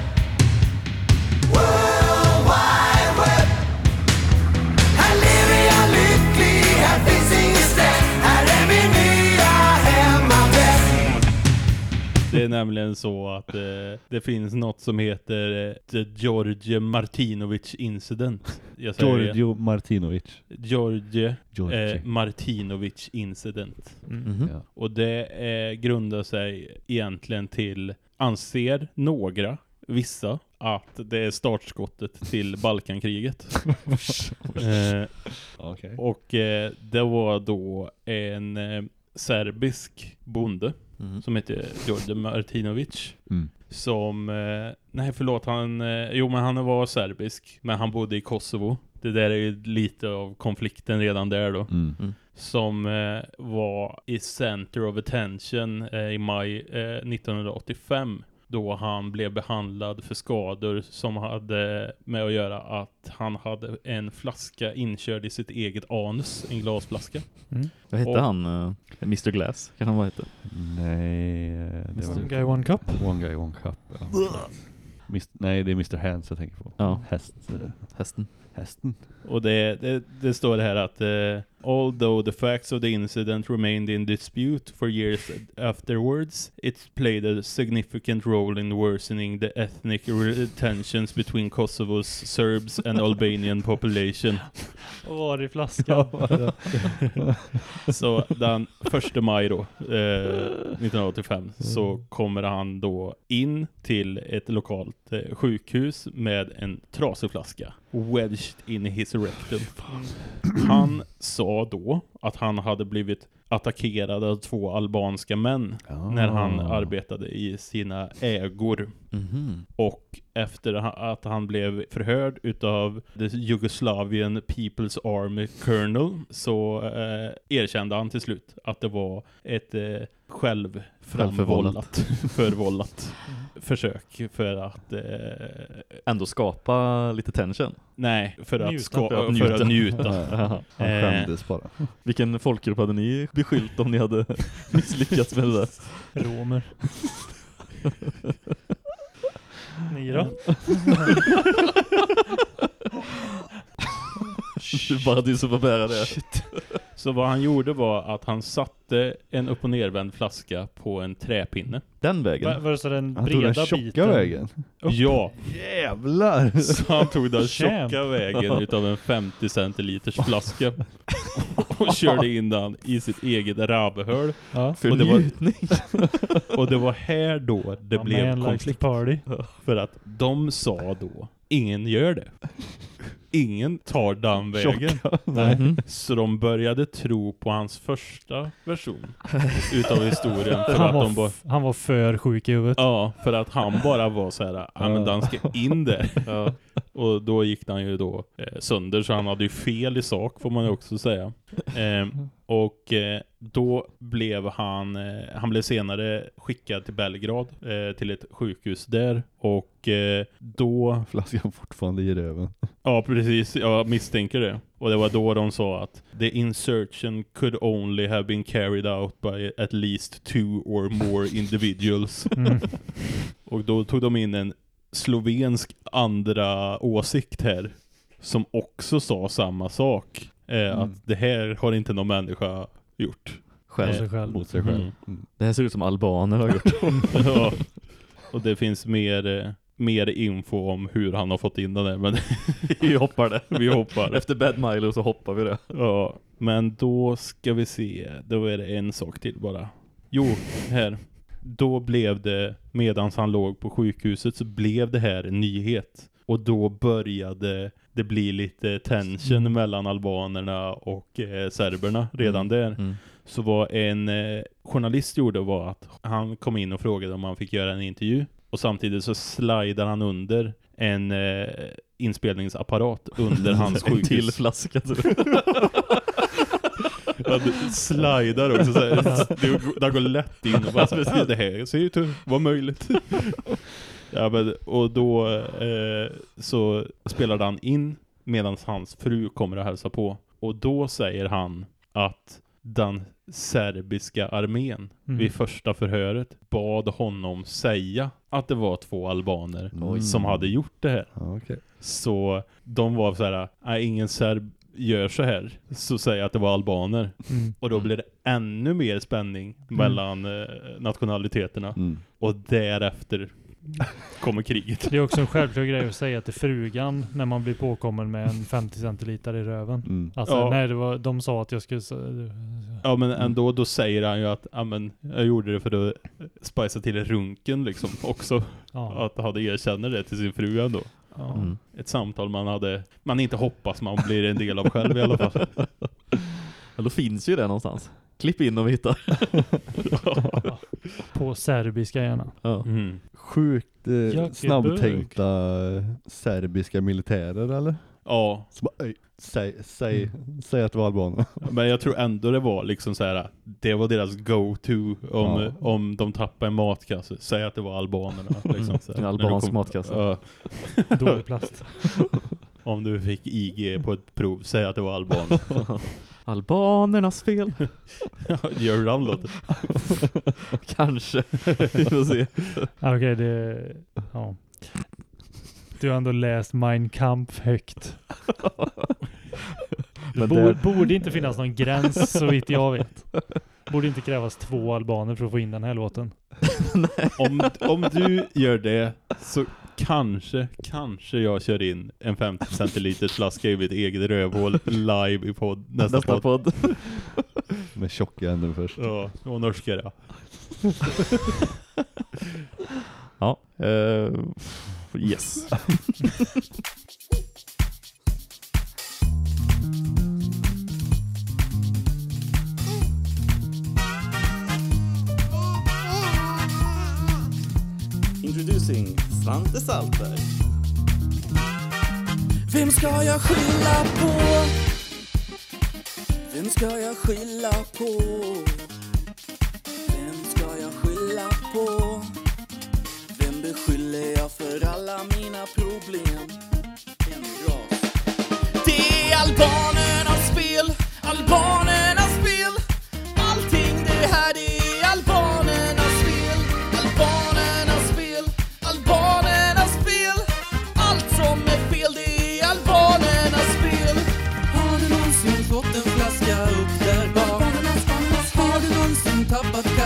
Det är nämligen så att eh, det finns något som heter eh, The George Martinovic Incident. Jag säger det. Giorgio Martinovic. George eh, Martinovic Incident. Mhm. Ja. Och det eh, grundar sig egentligen till, anser några, vissa, att det är startskottet till [LAUGHS] Balkankriget. [LAUGHS] eh, Okej. och eh, det var då en eh, serbisk bonde Mhm. som heter George Martinovic. Mm. Som, eh, nej förlåt, han, eh, jo men han var serbisk, men han bodde i Kosovo. Det där är ju lite av konflikten redan där då. Mm. Som eh, var i center of attention eh, i maj eh, 1985. Då han blev behandlad för skador som hade med att göra att han hade en flaska inkörd i sitt eget anus, en glasflaska. Vad hette Och- han? Uh, Mr Glass? Kan han vad hette? Nej, eh, det Mr. var... Guy One Cup. One guy, one cup. Ja. Nej, det är Mr. Hands jag tänker på. Ja. Häst, eh, Hästen. hästen. Och det, det, det står här att eh, although the facts of the incident remained in dispute for years afterwards, it played a significant role in worsening the ethnic tensions between Kosovo's Serbs and Albanian population. Och [LAUGHS] var i flaskan. [LAUGHS] Så den första maj då, eh, 1985, så kommer han då in till ett lokalt eh, sjukhus med en trasig flaska wedged in his rectum. Han sa då att han hade blivit attackerad av två albanska män när han arbetade i sina ägor. Mhm. Och efter att han blev förhörd utav the Jugoslavian People's Army Colonel så eh, erkände han till slut att det var ett eh, självframvållat, [LAUGHS] förvållat försök för att... Eh, Ändå skapa lite tension. nej, för att, Njuta. ska, För för att njuta. [LAUGHS] Han Eh, skämdes bara. [LAUGHS] Vilken folkgrupp hade ni beskyllt om ni hade misslyckats med det där? Romer. Ni [LAUGHS] då? Det är bara du som får bära det. Så vad han gjorde var att han satte en upp och nervänd flaska på en träpinne. Den vägen? Va- Var det så den Han den breda tjocka biten? vägen. Ja, Jävlar! så han tog den tjocka vägen utav en 50 centiliters flaska och körde in den i sitt eget rabbehöl. Ja. För Och det var-. [LAUGHS] Och det var här då det Ja, blev konflikt. party. För att de sa då, ingen gör det. Ingen tar den vägen. [LAUGHS] Nej. Mhm. Så de började tro på hans första version [LAUGHS] utav historien. För Han att var, de bara, han var för sjuk i huvudet. ja, för att han bara var så här, ja men den ska in där. [LAUGHS] Ja. Och då gick den ju då eh, sönder så han hade ju fel i sak får man ju också säga. Ehm, och eh, då blev han, eh, han blev senare skickad till Belgrad eh, till ett sjukhus där. Och eh, då, Flaskan fortfarande i röven. ja precis, jag misstänker det. Och det var då de sa att the insertion could only have been carried out by at least two or more [LAUGHS] individuals. Mm. Och då tog de in en slovensk andra åsikt här. Som också sa samma sak. Eh, Mm. Att det här har inte någon människa gjort. Själv. sig själv. Mot sig själv. Mm. Mm. Det här ser ut som albaner har gjort. [LAUGHS] ja. Och det finns mer, eh, mer info om hur han har fått in den där. Men [LAUGHS] Vi hoppar det. vi hoppar. Efter Bad Milo så hoppar vi det. Ja, men då ska vi se. Då är det en sak till bara. Jo, här. Då blev det, medans han låg på sjukhuset så blev det här en nyhet. Och då började det bli lite tension Mm. mellan albanerna och eh, serberna redan där. Mm. Så vad en eh, journalist gjorde var att han kom in och frågade om han fick göra en intervju. Och samtidigt så slidar han under en eh, inspelningsapparat under hans [LAUGHS] En sjukhus. till flaska. typ. [LAUGHS] Ja, slidar också så här. Det, det går lätt in och bara så här, "Ah, det här ser ju ut vara möjligt. [LAUGHS] Ja, men, och då eh, så spelade han in medan hans fru kommer att hälsa på. Och då säger han att den serbiska armén Mm. vid första förhöret bad honom säga att det var två albaner Oj. som hade gjort det här. Ja, okej. Så de var så här, nej ingen serb gör så här. Så säger att det var albaner. Mm. Och då blir det ännu mer spänning mellan eh, nationaliteterna. Mm. Och därefter kommer kriget. Det är också en självklar grej att säga till frugan när man blir påkommen med en 50 centiliter i röven. Mm. Alltså, Ja. nej, det var, de sa att jag skulle... Ja men ändå, då säger han ju att men, jag gjorde det för att spicea till runken liksom också. Ja. Att han erkänner det till sin fru ändå. Ja. Mm. Ett samtal man hade, man inte hoppas man blir en del av själv i alla fall. [LAUGHS] Ja, då finns ju det någonstans. Klipp in och vi hittar. [LAUGHS] [LAUGHS] På serbiska gärna. Ja. Mm. Sjukt eh, snabbtänkta eh, serbiska militärer eller? Ja, Så bara, "Öj, säg, säg, säg att det var albaner. [LAUGHS] Men jag tror ändå det var liksom så här. Det var deras go-to om, Ja. om de tappade en matkasse. Säg att det var albanerna. [LAUGHS] Liksom, så här. Albansk du kom- matkasse. Ja. [LAUGHS] Dålig plast. om du fick IG på ett prov, säg att det var albaner. Albanernas fel. [LAUGHS] Gör den låten. [LAUGHS] Kanske. Vi får se. Okej, det... Ja. Du har ändå läst Mein Kampf högt. [LAUGHS] Det borde, borde inte finnas någon gräns så vitt jag vet. Borde inte krävas två albaner för att få in den här låten. Om, om du gör det så kanske, kanske jag kör in en 50 centiliters flaska i mitt eget rövhål live i podd, nästa, Nästa podd. podd. [LAUGHS] Med tjocka ändå först. Ja, och norska ja. [LAUGHS] Ja. eh, yes. Introducing Svante Saltberg. Vem ska jag skylla på? Vem ska jag skylla på? Vem ska jag skylla på? Vem beskyller jag för alla mina problem. En ras. Det är albanernas spel, albanernas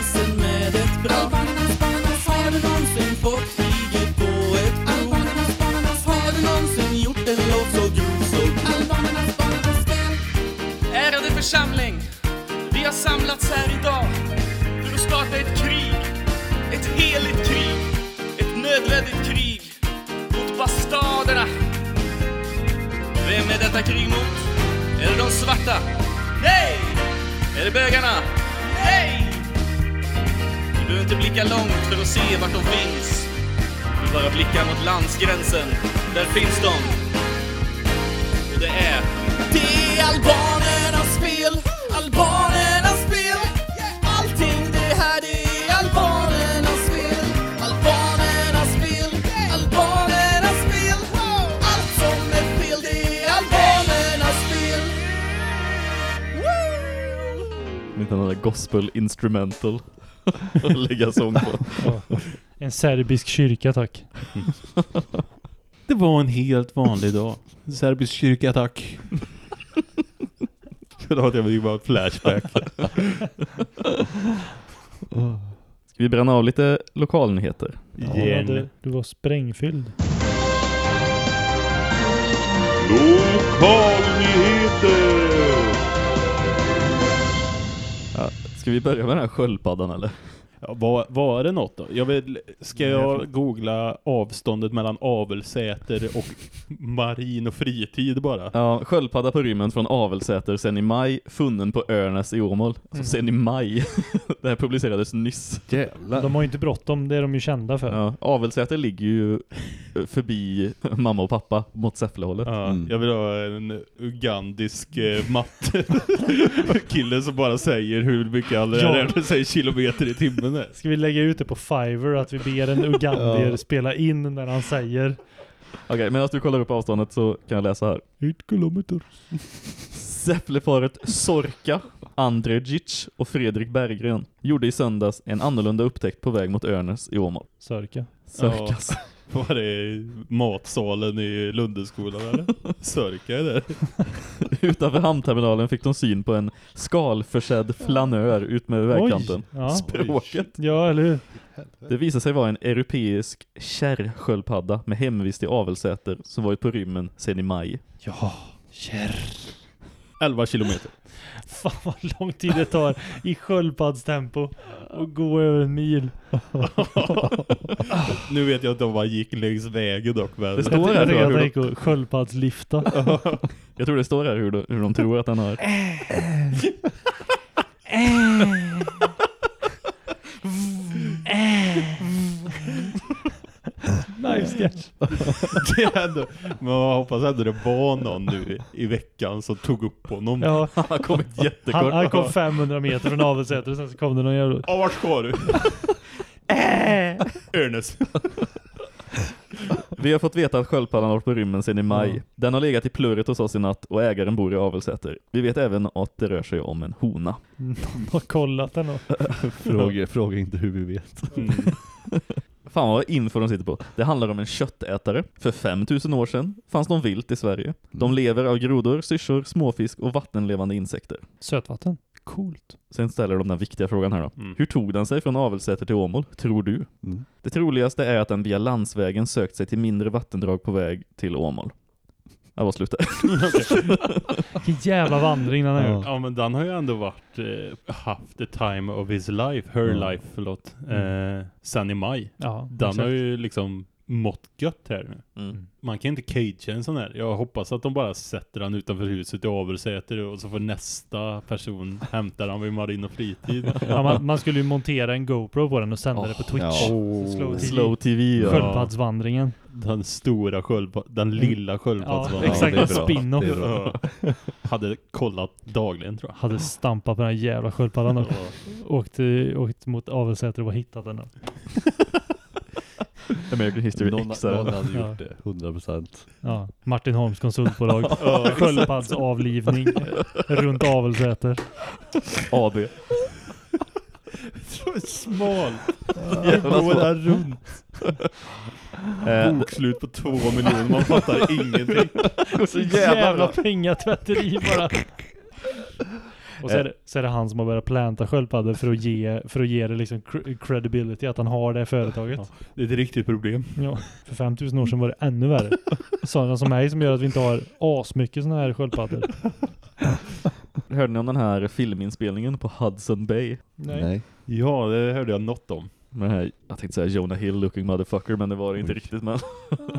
klassen med ett brak? Har du någonsin fått kriget på ett prov? Har du någonsin gjort en låt så grov så grov? Ärade församling, vi har samlats här idag för att starta ett krig. Ett heligt krig. Ett nödvändigt krig mot bastarderna. Vem är detta krig mot? Är det de svarta? Nej! Är det bögarna? Nej! Du behöver inte blicka långt för att se vart de finns. Du bara blicka mot landsgränsen. Där finns de. Och det är... Det är albanernas spel, albanernas spel. Allting det här det är albanernas spel, albanernas spel, albanernas spel. Allt som är fel det är albanernas spel. Mitt namn är gospel instrumental att [LAUGHS] lägga sång på. [LAUGHS] En serbisk kyrka tack. Det var en helt vanlig dag. Serbisk kyrkattack. [LAUGHS] Förlåt, jag fick bara en flashback. Ska vi bränna av lite lokalnyheter? Ja, du, du var sprängfylld. Lokalnyheter! Ska vi börja med den här sköldpaddan eller? Ja, var, var det något då? Jag vill, ska jag googla avståndet mellan avelsäter och marin och fritid bara? Ja, sköldpadda på rymmen från Avelsäter sen i maj, funnen på Örnäs i Åmål. Alltså Mm. sen i maj. [LAUGHS] det här publicerades nyss. Jävlar. De har ju inte bråttom, det är de ju kända för. Ja, Avelsäter ligger ju förbi [LAUGHS] mamma och pappa mot Säfflehållet. Ja, Mm. Jag vill ha en ugandisk eh, matte [LAUGHS] kille som bara säger hur mycket han Ja. sig kilometer i timmen är. Ska vi lägga ut det på Fiverr att vi ber en ugandier [LAUGHS] Ja. spela in när han säger Okej, medan du kollar upp avståndet så kan jag läsa här. 1 kilometer. Säffleparet Sorka, Andrejic och Fredrik Berggren gjorde i söndags en annorlunda upptäckt på väg mot Örnäs i Åmål. Sörka. Sörkas. Var det matsalen i Lundeskolan eller? [LAUGHS] Sörka är det. [LAUGHS] Utanför hamnterminalen fick de syn på en skalförsedd flanör ut med vägkanten. Ja. Språket. Ja, eller hur? Det visade sig vara en europeisk kärrsköldpadda med hemvist i Avelsäter som varit på rymmen sedan i maj. Ja, kärr. 11 kilometer. Fan vad lång tid det tar i sköldpaddstempo att gå över en mil. nu vet jag att de bara gick längs vägen dock. Men... Det står här Jag tror jag, tänker de, jag jag tror det står här hur de, hur de tror att den har. Nice sketch. [LAUGHS] det är ändå, men man hoppas ändå det var någon nu i veckan som tog upp honom. Ja, Han har kommit han, jättekort. han kom 500 meter från Avelsäter och sen så kom det någon jävla... Ja, vart ska du? Ernest. Vi har fått veta att sköldpaddan har varit på rymmen sedan i maj. Den har legat i plurret hos oss i natt och ägaren bor i Avelsäter. Vi vet även att det rör sig om en hona. Någon har kollat den. [LAUGHS] Fråga, fråga inte hur vi vet. Mm. Fan vad info de sitter på. Det handlar om en köttätare. För 5000 år sedan fanns de vilt i Sverige. De lever av grodor, syrsor, småfisk och vattenlevande insekter. Sötvatten. Coolt. Sen ställer de den viktiga frågan här då. Mm. Hur tog den sig från Avelsäter till Åmål, tror du? Mm. Det troligaste är att den via landsvägen sökt sig till mindre vattendrag på väg till Åmål. Jag var slut där. [LAUGHS] Vilken jävla vandring den har Ja. gjort. Ja men den har ju ändå varit, eh, haft the time of his life, her Ja. life, förlåt, eh, sen i maj. Ja, Den exakt. har ju liksom mått gött här nu. Mm. Man kan inte cagea en sån här. Jag hoppas att de bara sätter den utanför huset i Avelsäter och så får nästa person [LAUGHS] hämta den vid marin och fritid. [LAUGHS] Ja, man, man skulle ju montera en GoPro på den och sända det på Twitch. ja. Slow TV. Slow TV, ja. Sköldpaddsvandringen. Den stora sköldpaddan, den lilla Ja, sköldpaddsvandringen. exakt. är bra. Spin-off. [LAUGHS] Ja. Hade kollat dagligen tror jag. Hade stampat på den här jävla sköldpaddan och Ja. åkt, åkt mot Avelsäter och hittat den. [LAUGHS] American History Någon, X. någon det. hade gjort det, 100%. Ja, Martin Holms konsultbolag. [LAUGHS] Sköldpaddsavlivning runt Avelsäter. AB. Så smal. Jävla Går där smal. runt. Eh, Bokslut på två miljoner, man fattar ingenting. [LAUGHS] så Jävla, jävla pengatvätteri bara. Och så är, det, så är det han som har börjat planta sköldpaddor för att ge, för att ge det liksom cr- credibility att han har det företaget. Ja, det är ett riktigt problem. Ja, för 5000 år sedan var det ännu värre. [LAUGHS] Sådana som mig som gör att vi inte har asmycket sådana här sköldpaddor. [LAUGHS] Hörde ni om den här filminspelningen på Hudson Bay? Nej. Ja, det hörde jag något om. Med här, jag tänkte säga Jonah Hill looking motherfucker, men det var det inte Oj. riktigt. Men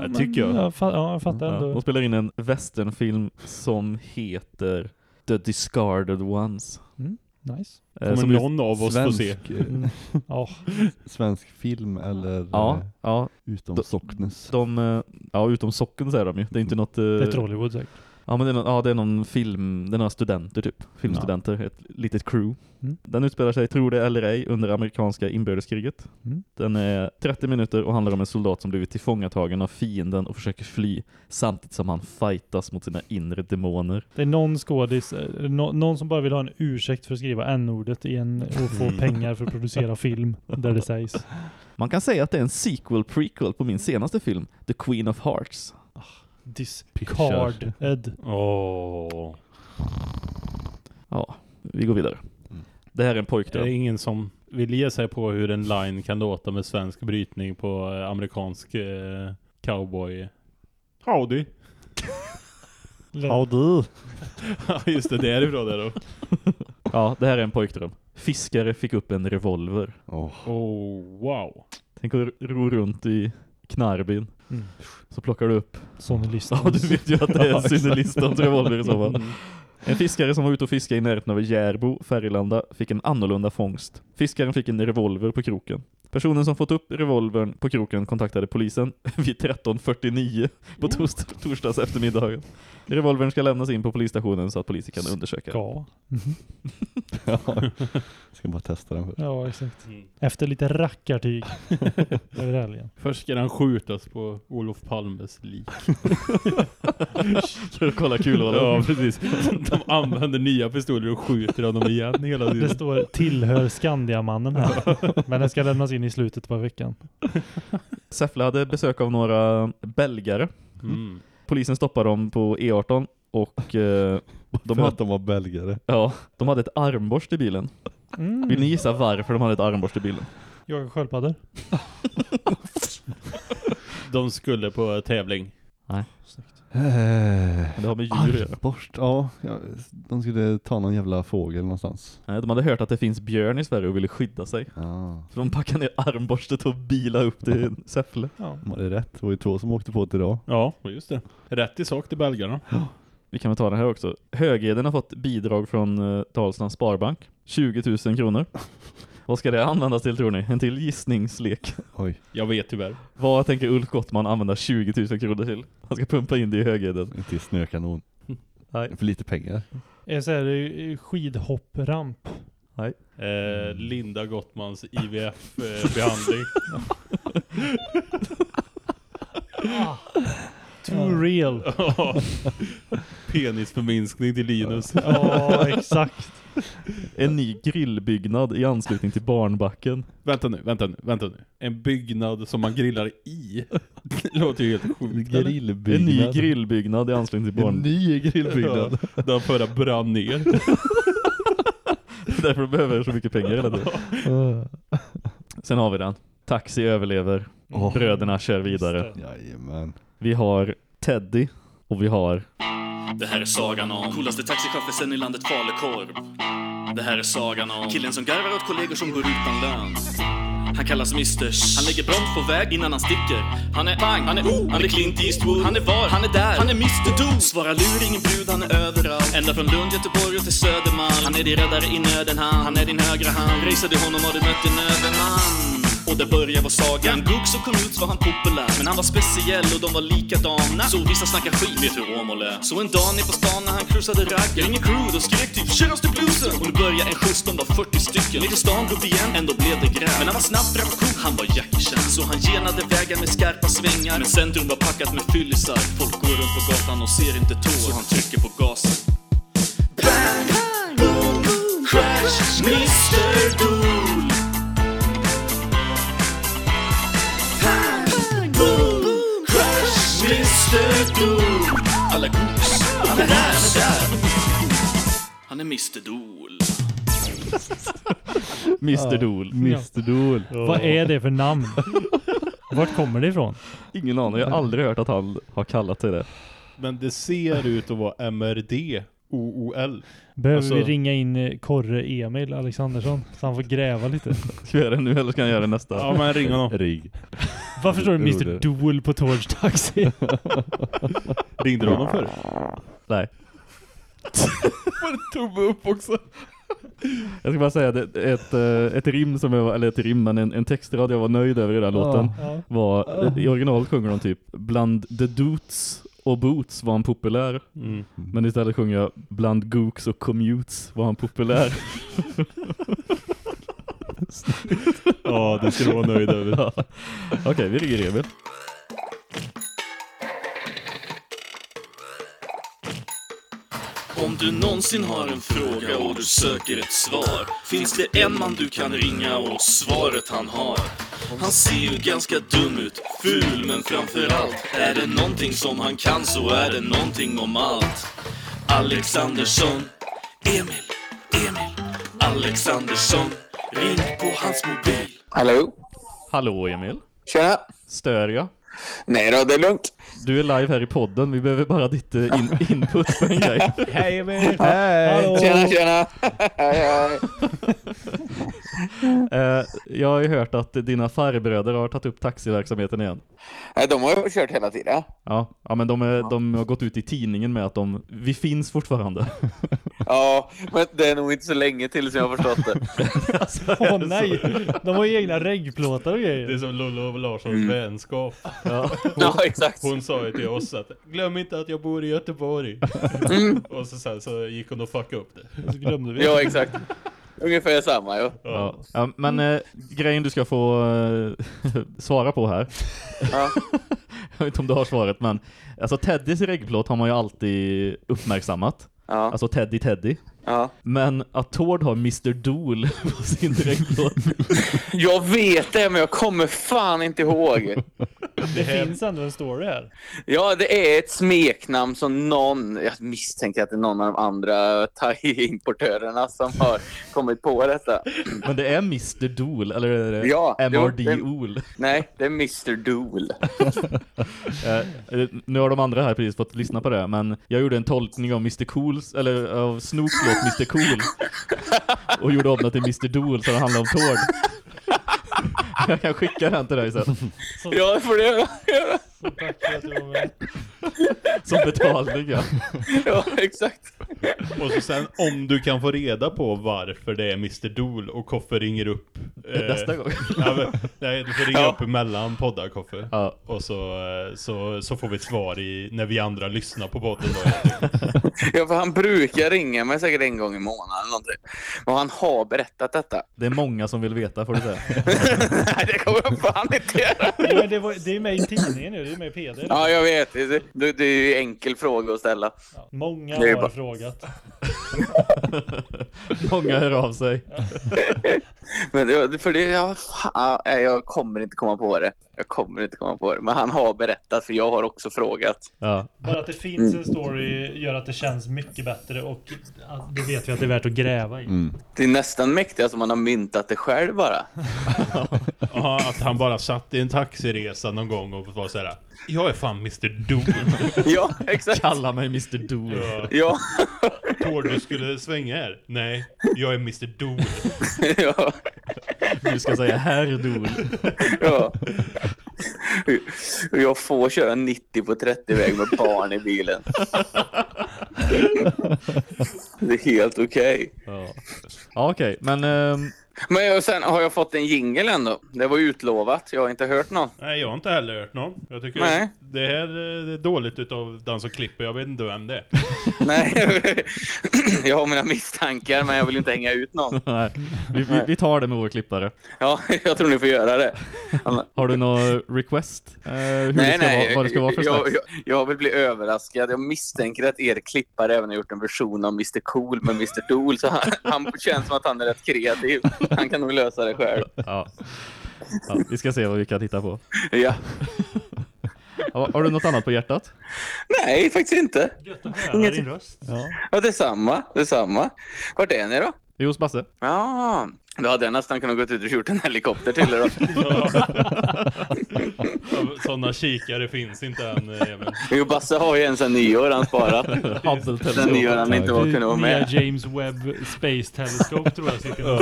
Det tycker jag. Ja, fa- ja jag fattar ja, ändå. de spelar in en westernfilm som heter The Discarded Ones. Mm, nice. Eh, Kommer som någon av oss få se? Svensk, eh. [LAUGHS] Ja, svensk film eller Ja, eh, ja. utom De- Socknes. De, ja, utom socken säger de ju. Det är inte något... eh, det är Trollywood säkert. Ja, men det är, någon, ja, det är någon film, det är några studenter typ. Filmstudenter, ett litet crew. Mm. Den utspelar sig, tror det eller ej, under amerikanska inbördeskriget. Mm. Den är 30 minuter och handlar om en soldat som blivit tillfångatagen av fienden och försöker fly samtidigt som han fightas mot sina inre demoner. Det är någon skådis, eh, nå- någon som bara vill ha en ursäkt för att skriva n-ordet i en, och få Mm. pengar för att producera film där det sägs. Man kan säga att det är en sequel prequel på min senaste film, The Queen of Hearts. Discard Ed. Åh. Ja, vi går vidare. Det här är en Det är pojkdröm. ingen som vill ge sig på hur en line kan låta med svensk brytning på eh, amerikansk eh, cowboy. Howdy. [LAUGHS] Howdy! [LAUGHS] Ja just det, det är ifrån det då. [LAUGHS] Ja, det här är en pojkdröm. Fiskare fick upp en revolver. Åh, Oh, wow. Tänk att ro runt i Knarbyn. Mm. Så plockar du upp Sonny Liston. Ja, du vet ju att det är [LAUGHS] Ja, en exakt. Synne Listons revolver i så fall. Mm. En fiskare som var ute och fiskade i närheten av Järbo, Färgelanda, fick en annorlunda fångst. Fiskaren fick en revolver på kroken. Personen som fått upp revolvern på kroken kontaktade polisen [LAUGHS] vid 13.49 på tors torsdags eftermiddagen. Revolvern ska lämnas in på polisstationen så att polisen kan undersöka. Ska. [LAUGHS] ja. Ska bara testa den först. Ja, exakt. Mm. Efter lite rackartyg [LAUGHS] över helgen. Först ska den skjutas på Olof Palmes lik. Att kolla kulhålen. Ja, precis. De använder nya pistoler och skjuter honom igen hela Det tiden. står tillhör Skandiamannen här. Men den ska lämnas in i slutet på veckan. [LAUGHS] Säffle hade besök av några belgare. Mm. Polisen stoppade dem på E18 och eh, [LAUGHS] de, För hade, att de var belgare. ja, de hade ett armborst i bilen. Mm. Vill ni gissa varför de hade ett armborst i bilen? Jaga sköldpaddor. [LAUGHS] De skulle på tävling. Eh, Det har med djur att göra. Armborst, ja, ja. De skulle ta någon jävla fågel någonstans. Nej, de hade hört att det finns björn i Sverige och ville skydda sig. Ja. Så de packade ner armborstet och bila upp till Säffle. Ja. De hade rätt, det var ju två som åkte på det idag. Ja, just det. Rätt i sak till belgarna. Vi kan väl ta den här också. Högeden har fått bidrag från Dalslands Sparbank. 20 000 kronor. Vad ska det användas till tror ni? En till gissningslek. Oj, Jag vet tyvärr. Vad tänker Ulf Gottman använda 20 000 kronor till? Han ska pumpa in det i Högeden. inte i snökanon. Nej. För lite pengar. Är så här eh, skidhoppramp. Nej. Eh, Linda Gottmans IVF-behandling. [LAUGHS] Too real. [LAUGHS] Penisförminskning till Linus. Ja, exakt. En ny grillbyggnad i anslutning till barnbacken. vänta nu, vänta nu, vänta nu. En byggnad som man grillar i. Det låter ju helt sjukt. eller? En ny Grillbyggnad. i anslutning till En barn. ny grillbyggnad. Ja, den förra brann ner. Därför behöver så mycket pengar hela tiden. Sen har vi den. Taxi överlever. Bröderna kör vidare. Jajamän. Vi har Teddy och vi har Det här är sagan om coolaste taxichauffören i landet Falukorv. Det här är sagan om killen som garvar åt kollegor som går utan lön. Han kallas Misters. Han lägger broms på väg innan han sticker. Han är pang, han är oh, han är Clint Eastwood. Han är var, han är där, han är Mr Do. Svarar lur, ingen brud, han är överallt. Ända från Lund, Göteborg och till Södermalm. Han är din räddare i nöden, han. Han är din högra hand. Raceade honom och du mött en överman. Och det började vara sagan. Gux och kom ut var han populär. Men han var speciell och de var likadana. Så vissa snackar skit, vet hur Åmål är. Så en dag ner på stan när han cruisade ragg. Ringer crew och skrek typ “Tjenas till bluesen!” Och nu börjar en skjuts, de var 40 stycken. Ner till stan drog vi igen, ändå blev det gräl. Men han var snabb, bra cool, han var Jackie Chan. Så han genade vägar med skarpa svängar. Men centrum var packat med fyllisar. Folk går runt på gatan och ser inte tår. Så han trycker på gasen. Bang, boom, crash, Mr. Dool. Han är här, han är där. Han är Mr. Dool. [LAUGHS] Mr. Dool. Mr. Dool. Vad är det för namn? Vart kommer det ifrån? Ingen aning, jag har aldrig hört att han har kallat sig det. Men det ser ut att vara MRD OOL. Behöver Alltså- vi ringa in eh, Korre Emil Alexandersson så han får gräva lite? [LAUGHS] Ska vi göra det nu eller ska jag göra det nästa? Ja, men ring honom. [LAUGHS] Ring. Varför står det Mr. det- Dool på Torch Taxi? [LAUGHS] Ringde du honom förr? Nej. Var det tumme upp också? Jag ska bara säga det, ett, eh, ett rim som jag var, eller ett rim, men en, en textrad jag var nöjd över i den här låten ja. var, i original sjunger de typ Bland the Doots och Boots var han populär. Mm. Men istället sjunger jag Bland Gooks och Commutes var han populär. Ja, det du vara nöjd över. [LAUGHS] Ja. Okej, vi ringer Emil. Om du någonsin har en fråga och du söker ett svar Finns det en man du kan ringa och svaret han har Han ser ju ganska dum ut, ful men framförallt Är det någonting som han kan så är det någonting om allt Alexandersson, Emil, Emil Alexandersson, ring på hans mobil Hallå? Hallå Emil. Tjena. Stör jag? Nej då, det är lugnt. Du är live här i podden, vi behöver bara ditt eh, in [LAUGHS] input på en grej. Hej Emil! Hej! Tjena, tjena! hej, hej. [LAUGHS] Eh, jag har ju hört att dina farbröder har tagit upp taxiverksamheten igen. Nej, de har ju kört hela tiden. Ja, ja men de, är, de har gått ut i tidningen med att de, vi finns fortfarande. [LAUGHS] Ja, men det är nog inte så länge till som jag har förstått det. Åh nej! De har ju egna reggplåtar och Det är grejer. som Lollo och Larssons Mm. vänskap. Ja. Ja, exakt. Hon sa ju till oss att glöm inte att jag bor i Göteborg. Mm. Och så, sen så gick hon och fuckade upp det. Så glömde vi. Ja, exakt. Ungefär samma, ja. Ja. Ja, men eh, grejen du ska få eh, [LAUGHS] svara på här. Ja. [LAUGHS] jag vet inte om du har svaret, men alltså Teddys reggplåt har man ju alltid uppmärksammat. Ja. Alltså Teddy Teddy. Ja. Men att Tord har Mr. Dool [LAUGHS] på sin reggplåt. [LAUGHS] Jag vet det, men jag kommer fan inte ihåg. Det finns ändå en story här. Ja, det är ett smeknamn som någon, jag misstänker att det är någon av de andra thai-importörerna som har kommit på detta. Men det är Mr. Dool, eller är det Ja, MRD det- Ool? Nej, det är Mr. Dool. [LAUGHS] Eh, nu har de andra här precis fått lyssna på det, men jag gjorde en tolkning av Mr. Cools, eller av Snoops låt Mr. Cool. Och gjorde om den till Mr. Dool så det handlar om Tord. Jag kan skicka den till dig sen. Ja, det får du göra. Så tack för att du var med. [LAUGHS] Som betalning, ja. [LAUGHS] Ja, exakt. Och så sen om du kan få reda på varför det är Mr. Dool och Koffe ringer upp eh, Nästa gång. [LAUGHS] Ja, men, nej, du får ringa Ja. upp emellan poddar Koffe. Ja. Och så, eh, så, så får vi ett svar i, när vi andra lyssnar på podden då. Ja, för han brukar ringa mig säkert en gång i månaden eller någonting. Och han har berättat detta. Det är många som vill veta, får du säga. Nej, det kommer jag fan inte göra. Ja, men det, var, det är med i tidningen nu, det är med i PD. [LAUGHS] Ja, jag vet. Det, det, det är ju en enkel fråga att ställa. Ja, Många har bara- frågat. [LAUGHS] Många hör av sig. [LAUGHS] Men det, för det, ja, jag kommer inte komma på det. Jag kommer inte komma på det. Men han har berättat, för jag har också frågat. Ja. Bara att det finns en story gör att det känns mycket bättre och det vet vi att det är värt att gräva i. Det är nästan mäktigt som man har myntat det själv bara. [LAUGHS] Ja, att han bara satt i en taxiresa någon gång och var såhär Jag är fan Mr. Dool. [LAUGHS] Ja, exakt. Kalla mig Mr. Dool. Ja. Ja. Tord, du skulle svänga här. Nej, jag är Mr. Dool. [LAUGHS] ja. Du ska säga herr Dool. ja. Jag får köra 90 på 30-väg med barn i bilen. Det är helt okej. Ja, ja okej. Men ehm, Men jag, sen har jag fått en jingel ändå. Det var utlovat. Jag har inte hört någon. Nej, jag har inte heller hört någon. Jag tycker Nej. det här eh, är dåligt utav den som klipper. Jag vet inte vem det är. [LAUGHS] Nej, [CLEARS THROAT] jag har mina misstankar men jag vill inte hänga ut någon. [LAUGHS] Nej, vi, vi, vi tar det med vår klippare. Ja, [LAUGHS] jag tror ni får göra det. Har du någon request? Eh, hur nej, det ska nej. Vara, vad det ska vara för jag, jag, jag vill bli överraskad. Jag misstänker att er klippare även har gjort en version av Mr Cool med Mr Dool. Så han, han känns som att han är rätt kreativ. [LAUGHS] Han kan nog lösa det själv. Ja. ja. Vi ska se vad vi kan hitta på. Ja. [LAUGHS] Har, du något annat på hjärtat? Nej, faktiskt inte. höra din röst. Ja. Ja, detsamma. Detsamma. Vart är ni då? Vi är hos Basse. Ja, då hade jag nästan kunnat gå ut och gjort en helikopter till er då. [LAUGHS] Sådana kikare finns inte än, Emil. Jo, Basse har ju en sen nyår han sparat. Den nyår han inte var kunde vara Nya med. James Webb Space Telescope tror jag sitter och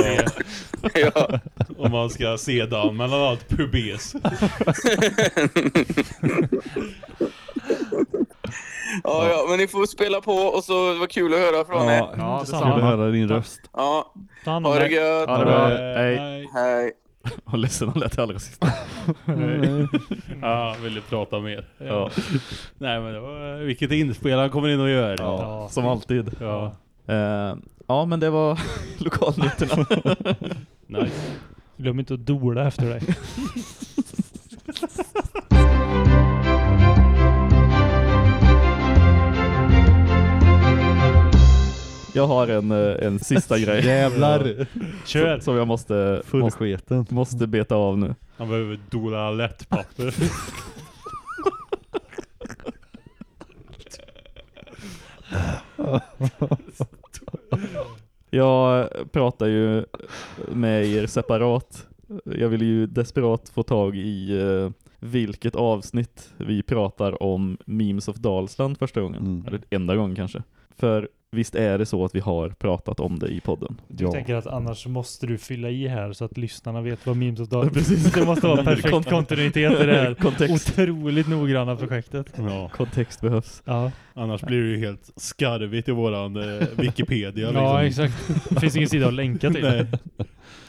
Ja. Om man ska se dagen mellan allt pubes. [LAUGHS] Ja, ja, men ni får spela på och så det var kul att höra från er. Ja, detsamma. kul att höra din röst. Ja, ha det gött. Ha det bra. Hej. Hej. [LAUGHS] Vad ledsen han lät allra sista. [LAUGHS] Ja, ville prata mer. Ja. Nej men det var, vilket inspel han kommer in och gör. Ja, som alltid. Ja. Eh, ja, men det var [LAUGHS] lokalnyheterna. Nice. Glöm inte att dola efter dig. Jag har en, eh, en sista [LAUGHS] grej. Jävlar. [LAUGHS] Kör. Som, jag måste, måste, måste beta av nu. Han behöver dola lättpapper. [LAUGHS] Jag pratar ju med er separat. Jag vill ju desperat få tag i eh, vilket avsnitt vi pratar om Memes of Dalsland första gången. Mm. Eller enda gången kanske. För visst är det så att vi har pratat om det i podden? Jag tänker att annars måste du fylla i här så att lyssnarna vet vad Memes of [LAUGHS] Dagen Precis. Det måste vara perfekt Kont- kontinuitet i det här Kontext. otroligt noggranna projektet. Ja. Kontext behövs. Ja, Annars blir det ju helt skarvigt i våran eh, Wikipedia. ja liksom. exakt. Det finns ingen sida att länka till. Nej.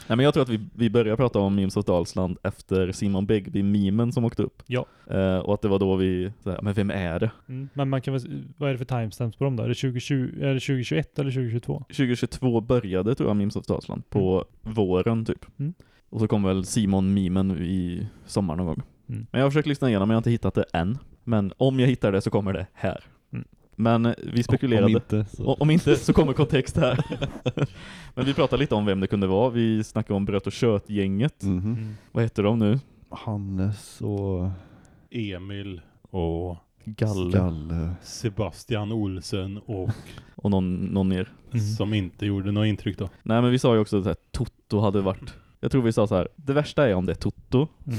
Nej, men jag tror att vi, vi började prata om Memes of Dalsland efter Simon Begby-memen som åkte upp. Ja. Eh, och att det var då vi, här, men vem är det? Mm. Men man kan väl, vad är det för timestamps på dem då? Är det, 2020, är det 2021 eller 2022? 2022 började tror jag Memes of Dalsland på våren typ. Mm. Och så kom väl Simon-memen i sommar någon gång. Mm. Men jag har försökt lyssna igenom men jag har inte hittat det än. Men om jag hittar det så kommer det här. Mm. Men vi spekulerade. Om inte så. Om inte så kommer kontext här. [LAUGHS] men vi pratade lite om vem det kunde vara. Vi snackade om Bröt och Kött-gänget. Mhm. Mm. Vad heter de nu? Hannes och Emil och Galle. Galle. Sebastian Olsen och [LAUGHS] Och någon, någon mer. Mm. som inte gjorde något intryck då. Nej men vi sa ju också att Toto hade varit. Jag tror vi sa så här. Det värsta är om det är Toto. Mm.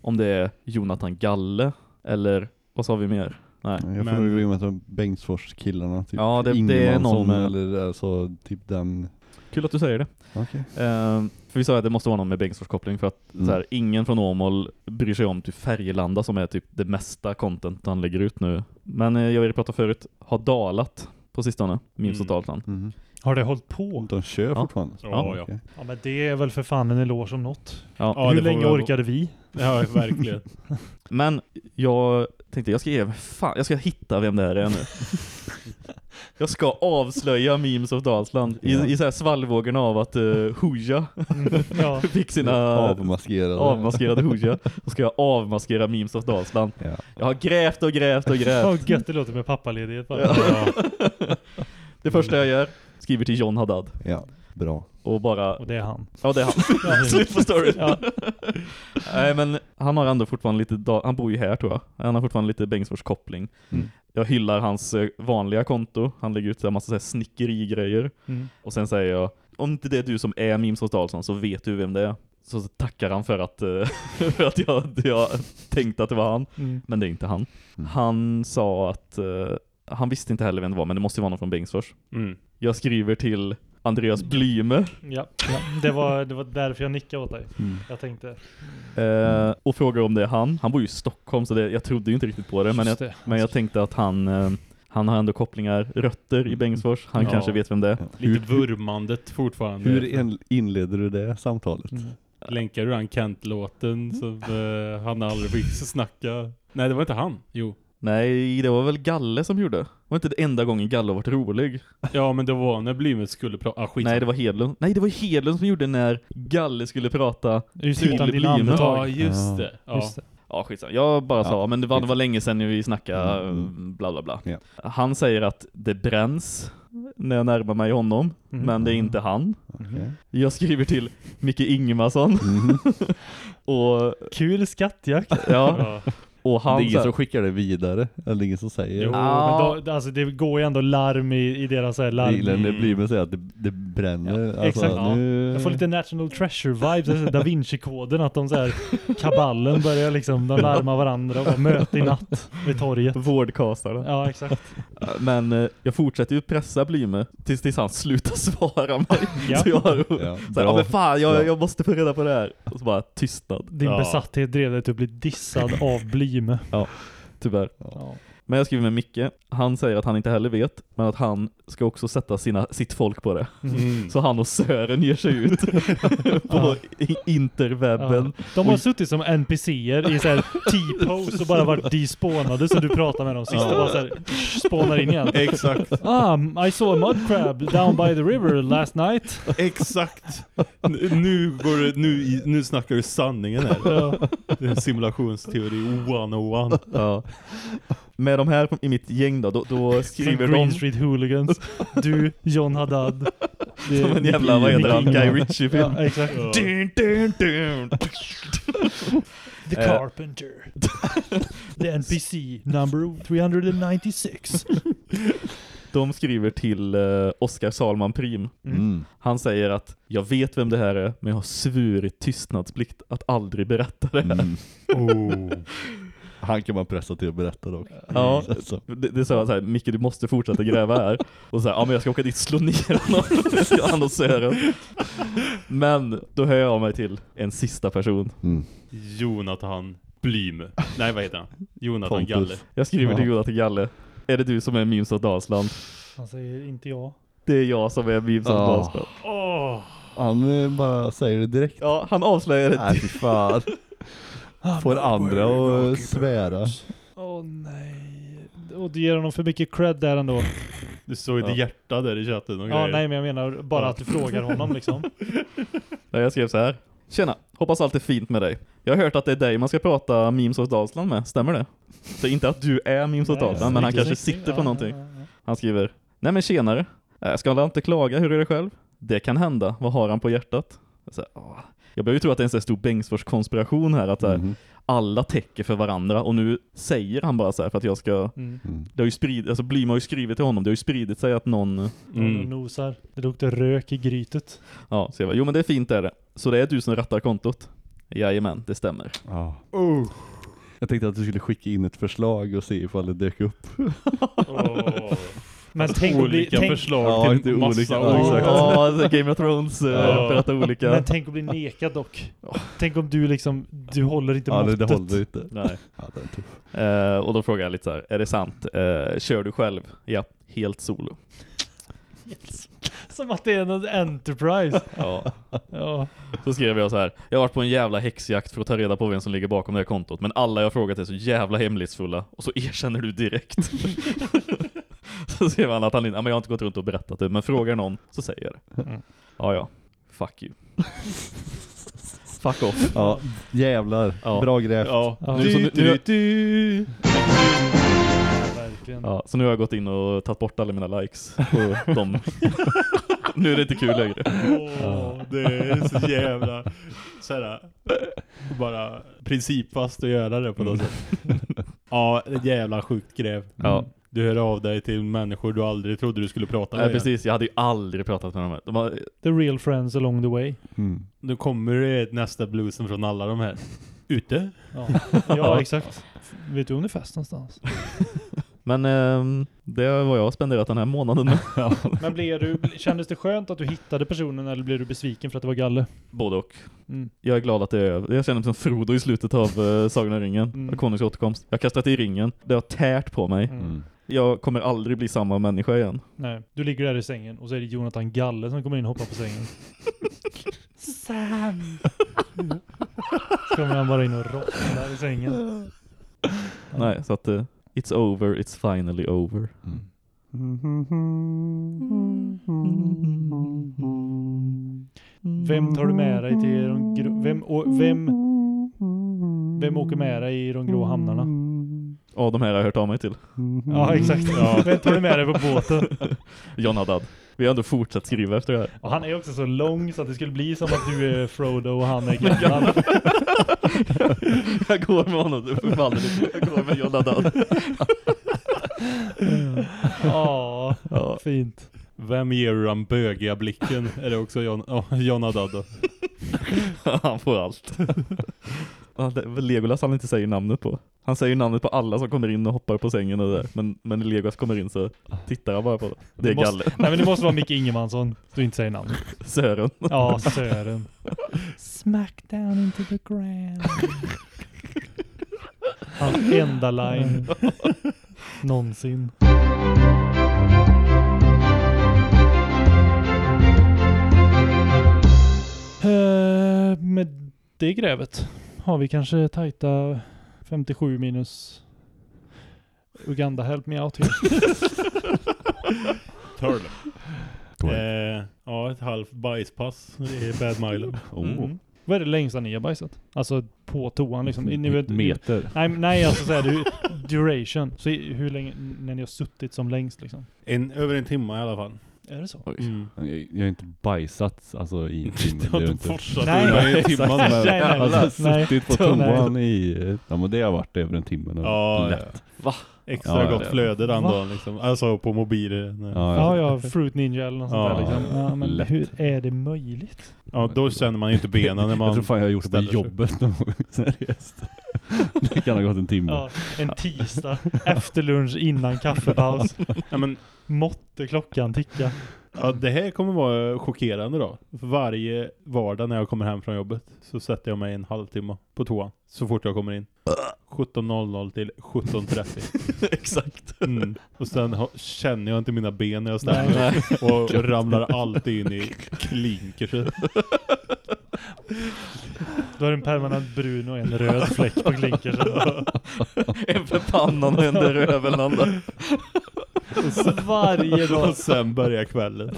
Om det är Jonathan Galle. Eller vad sa vi mer? Nej. Jag får nog gå in med Bengtsfors-killarna. Typ Ja, det- det är någon Eller alltså, typ den. Kul att du säger det. Okej. Eh, för vi sa att det måste vara någon med Bengtsfors-koppling för att Mm. så här, ingen från Åmål bryr sig om typ Färgelanda som är typ det mesta content han lägger ut nu. Men eh, jag ville prata förut, har dalat på sistone, Memes Mm. och Dalsland. Mhm. Har det hållit på? De kör Ja. fortfarande? Ja, ja. okej. Ja men det är väl för fan en eloge om något. Ja. Ja, Hur länge orkade vi? Ja, verkligen. [LAUGHS] Men jag tänkte jag ska ge fan, jag ska hitta vem det här är nu. [LAUGHS] Jag ska avslöja Memes of Dalsland i, Ja. i så här svallvågorna av att uh, Hooja Ja. [LAUGHS] fick sina Avmaskerade. avmaskerade Hooja. Så ska jag avmaskera Memes of Dalsland. Ja. Jag har grävt och grävt och grävt. Vad gött det låter med pappaledighet. Ja. Det första jag gör, skriver till John Haddad. ja, bra. Och bara, Och det är han. ja det är han. Slut på storyn. Ja. [LAUGHS] Nej men han har ändå fortfarande lite, han bor ju här tror jag. Han har fortfarande lite Bengtsfors koppling. Mm. Jag hyllar hans eh, vanliga konto. Han lägger ut en massa så här snickerigrejer. Mm. Och sen säger jag, om inte det är du som är Memes hos Dalsson så vet du vem det är. Så tackar han för att, eh, [LAUGHS] för att jag, jag tänkte att det var han. Mm. Men det är inte han. Mm. Han sa att eh, han visste inte heller vem det var, men det måste ju vara någon från Bengtsfors. Mm. Jag skriver till Andreas Blyme Ja, ja. Det, var, det var därför jag nickade åt dig. Mm. Jag tänkte. eh, och frågar om det är han. Han bor ju i Stockholm så det, jag trodde ju inte riktigt på det, men jag, det. men jag tänkte att han, eh, Han har ändå kopplingar, rötter i Bengtsfors. Han Ja. kanske vet vem det är. Lite vurmandet fortfarande. Hur in- inleder du det samtalet? Mm. Länkar du den Kent-låten som eh, han aldrig fick snacka? Nej, det var inte han. Jo. Nej, det var väl Galle som gjorde. Det var inte det enda gången Galle varit rolig. Ja, men det var när Blymet skulle prata. Ah, skit. Nej, det var Hedlund. Nej, det var Hedlund som gjorde när Galle skulle prata Just till utan dina Blyme. andetag. Ja, just det. Ja. Just det. Ja, skitsamma. Jag bara sa, Ja, men det var, det var länge sedan vi snackade Mm, mm, bla bla bla. Ja. Han säger att det bränns när jag närmar mig honom, Mhm. men det är inte han. Okej. Jag skriver till Micke Ingemarsson. Mhm. [LAUGHS] och Kul skattjakt. ja, Ja. Och han det är ingen som skickar det vidare, eller ingen som säger. Jo, Ja. men då, alltså det går ju ändå larm i, i deras så här larm. Reglen det blir med att säga att det, det bränner. alltså, exakt. Ja. Nu... Jag får lite National Treasure-vibes, alltså Da Vinci-koden, att de så här, kaballen börjar liksom, de larmar varandra och möte i natt vid torget. Vårdkastare. Ja, exakt. Men eh, jag fortsätter ju pressa Blyme tills, tills han slutar [LAUGHS] svara mig. Ja. Så jag har Ja, så här, ja men fan, jag, jag måste få reda på det här. Och så bara tystnad. Din Ja. besatthet drev dig till att bli dissad av Blyme. Tyvärr. Ja. Men jag skriver med Micke. Han säger att han inte heller vet, men att han ska också sätta sina, sitt folk på det. Mm. Så han och Sören ger sig ut [LAUGHS] på i- interwebben. Ja. De har suttit som NPCer i så här T-pose och bara varit despawnade så du pratar med dem sist och bara så här spawnar in igen. Exakt. Ah, I saw a mud crab down by the river last night. Exakt. Nu, går det, nu, nu snackar du sanningen här. Ja. Det är en simulationsteori 101. Ja. Med de här i mitt gäng då, då, då skriver Green de Street Hooligans. Du, John Haddad. [LAUGHS] Det är som en jävla, vad heter han, Guy. Ritchie-film. Ja, exakt. Dun, dun, dun. The Eh. Carpenter. The NPC number 396. [LAUGHS] De skriver till uh, Oskar Salman Prim. Mm. Han säger att jag vet vem det här är, men jag har svurit tystnadsplikt att aldrig berätta det här. Mm. [LAUGHS] Oh. Han kan man pressa till att berätta dock. Ja, Så- det, det sa jag så här, Micke du måste fortsätta gräva här. Och så här, ja men jag ska åka dit och slå ner honom. [LAUGHS] Det ska han Sören. Men då hör jag av mig till en sista person. Mm. Jonathan Blyme. Nej, vad heter han? Jonathan Pontus. Galle. Jag skriver till. Jonathan Galle. Är det du som är Memes of Dalsland? Han säger inte jag. Det är jag som är Memes of Ja. Dalsland. Åh! Han eh, bara säger det direkt. Ja, han avslöjar det. Nej fy fan. [LAUGHS] Får andra att svära. Åh nej. Och du ger honom för mycket cred där ändå. Du såg ett Ja. hjärta där i chatten och Ja, grejer. nej men jag menar bara att du frågar honom liksom. [LAUGHS] Nej, jag skrev så här. Tjena, hoppas allt är fint med dig. Jag har hört att det är dig man ska prata Memes of Dalsland med, stämmer det? Så inte att du är Memes Nej, Dalsland, men han kanske sitter på Ja, någonting. ja, ja. Han skriver, nej men tjenare. Jag ska väl inte klaga, hur är det själv? Det kan hända, vad har han på hjärtat? Jag, åh. Jag börjar ju tro att det är en sån här stor Bengtsfors konspiration här, att här, Mhm. alla täcker för varandra och nu säger han bara så här för att jag ska Mm. Mm. det har ju spridit, alltså Blyma har ju skrivit till honom, det har ju spridit sig att någon Mm. Mm. Nosar. Det luktar rök i grytet. Ja, så jag bara, jo men det är fint är det. Så det är du som rattar kontot? Jajamän, det stämmer. Ja. Oh. Jag tänkte att du skulle skicka in ett förslag och se ifall det dök upp. [LAUGHS] Åh. Men Fast tänk att bli- olika tänk- förslag Ja, till massa olika, olika. ja. Ja, alltså Game of Thrones uh, Ja. berättar olika. Men tänk att bli nekad dock. Tänk om du liksom, du håller inte Ja, måttet. det håller inte. Nej. Ja, det är tuff. Eh, och då frågar jag lite så här, är det sant? Eh, kör du själv? Ja, helt solo. Som att det är någon Enterprise. Ja. Ja. Så skrev jag så här, jag har varit på en jävla häxjakt för att ta reda på vem som ligger bakom det här kontot, men alla jag frågat är så jävla hemlighetsfulla, och så erkänner du direkt. [LAUGHS] [LAUGHS] så skrev han att han inte, ja, men jag har inte gått runt och berättat det, men frågar någon så säger jag det. Mm. Ja, ja. Fuck you. [LAUGHS] Fuck off. Ja, jävlar. Ja. Bra grävt. Ja. Nu, så, nu, nu, Du. Verkligen. ja, så nu har jag gått in och tagit bort alla mina likes på dem. [LAUGHS] nu är det inte kul längre. Åh, det är så jävla såhär, bara principfast att göra det på något sätt. Ja, jävla sjukt gräv. Ja. Du hör av dig till människor du aldrig trodde du skulle prata med. Nej, precis. Jag hade ju aldrig pratat med dem. här. De har, The real friends along the way. Mm. Nu kommer det nästa bluesen från alla de här. [LAUGHS] Ute? Ja, ja exakt. Vet du om det är fest någonstans? [LAUGHS] men ehm, det är vad jag spenderat den här månaden med. [LAUGHS] Men blev du, kändes det skönt att du hittade personen eller blev du besviken för att det var Galle? Både och. Mm. Jag är glad att det är över. Jag känner mig som Frodo i slutet av uh, Sagan om ringen. Mm. Konungens återkomst. Jag har kastat i ringen. Det har tärt på mig. Mm. Jag kommer aldrig bli samma människa igen. Nej, du ligger där i sängen och så är det Jonathan Galle som kommer in och hoppar på sängen. [LAUGHS] Sam! Så kommer han bara in och där i sängen. Nej, så att eh, it's over, it's finally over. Vem tar du med dig till de grå... Vem, och vem, vem åker med dig i de grå hamnarna? Ja, de här har jag hört av mig till. Ja, exakt. Ja. [LAUGHS] Vem tar du med dig på båten? [LAUGHS] John Haddad. Vi har ändå fortsatt skriva efter det här. Och han är också så lång så att det skulle bli som att du är Frodo och han är [LAUGHS] Gandalf. jag går med honom, du förfaller lite. Jag går med John Haddad. Ja, fint. Vem ger du den bögiga blicken? Är det också John, oh, John Haddad han får allt. Ja, det är väl Legolas han inte säger namnet på. Han säger namnet på alla som kommer in och hoppar på sängen och det där. Men, men när Legolas kommer in så tittar han bara på det. Det är måste, Galle. Nej men det måste vara Micke Ingemansson. Du inte säger namnet. [LAUGHS] Sören. Ja, Sören. Smack down into the ground. [LAUGHS] Hans enda line. Någonsin. Eh, med det grävet har vi kanske tajta 57 minus Uganda help me out here. [LAUGHS] Turtle. Eh, ja, ett halvt bajspass i Bad Milo. [LAUGHS] Mm. Vad är det längsta ni har bajsat? Alltså på toan liksom? Ni vet, Meter. Nej, nej alltså så här, du, duration. Så hur länge, när ni har suttit som längst liksom? En, över en timme i alla fall. Är det så? Mm. Jag, jag har inte bajsat alltså i en [LAUGHS] timme. Du har inte forsat Nej, i en exakt. timme. Nej, nej, Alltså nej. suttit på toan i, ja men det har varit över en timme. Ja, Lätt. Va? Extra Ja, gott ja. flöde den Va? dagen liksom. Alltså på mobilen. Ja, Ja, ja, Fruit Ninja eller något sånt Ja, där liksom. Ja, men lätt. hur är det möjligt? Ja, då känner man ju inte benen när man Jag tror fan jag har gjort det jobbet någon gång, [LAUGHS] seriöst. Det kan ha gått en timme. Ja, en tisdag, efter lunch, innan kaffepaus. Ja, men, Måtte klockan ticka. Ja, det här kommer vara chockerande då. För varje vardag när jag kommer hem från jobbet så sätter jag mig en halvtimme på toan. Så fort jag kommer in. 17.00 till 17.30. [LAUGHS] Exakt. Mm. Och sen känner jag inte mina ben när jag ställer mig. Och ramlar alltid in i klinkerset. Då är det en permanent brun och en röd fläck på klinkersen. [LAUGHS] en för pannan och en där den andra. Varje dag. Och sen börjar kvällen.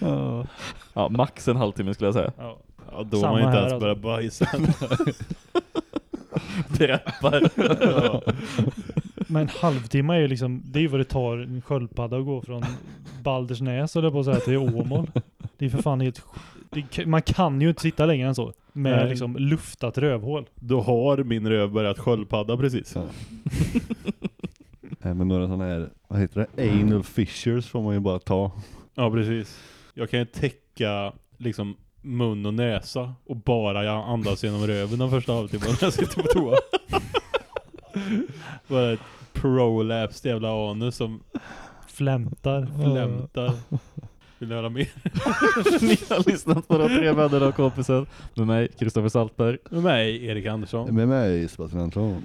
Ja. Ja, max en halvtimme skulle jag säga. Ja. Ja, då har Samma man inte här ens alltså. börjat bajsa. [LAUGHS] Träppar. ja. Men en halvtimme är ju liksom, det är ju vad det tar en sköldpadda att gå från Baldersnäs eller på att säga till Åmål. Det är för fan helt, det, man kan ju inte sitta längre än så. Med Nej. liksom luftat rövhål. Då har min röv börjat sköldpadda precis. Ja. Nej, men några sådana här, vad heter det? Anal fissures får man ju bara ta. Ja, precis. Jag kan ju täcka liksom mun och näsa och bara jag andas genom röven den första halvtimmen när jag sitter på toa. [LAUGHS] Bara ett prolapsed jävla anus som Flämtar. flämtar. Vill ni höra mer? [LAUGHS] Ni har lyssnat på de tre vännerna och kompisen med mig, Kristoffer Saltberg. Med mig, Erik Andersson. Med mig, Sebastian Andersson.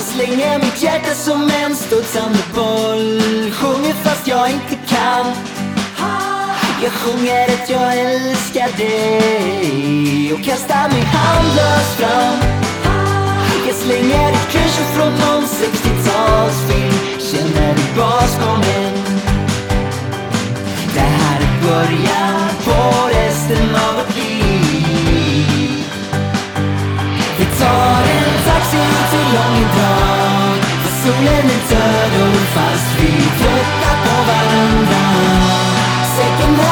Jag slänger mitt hjärta som en studsande boll Sjunger fast jag inte kan. Jag sjunger att jag älskar dig Och kastar mig handlöst fram. Jag slänger ett klyschor från någon 60-talsfilm Känner i basgången? Det här är början på resten av vårt liv. sent hur lång i drag För solen är död och fast vi trötta på varandra Second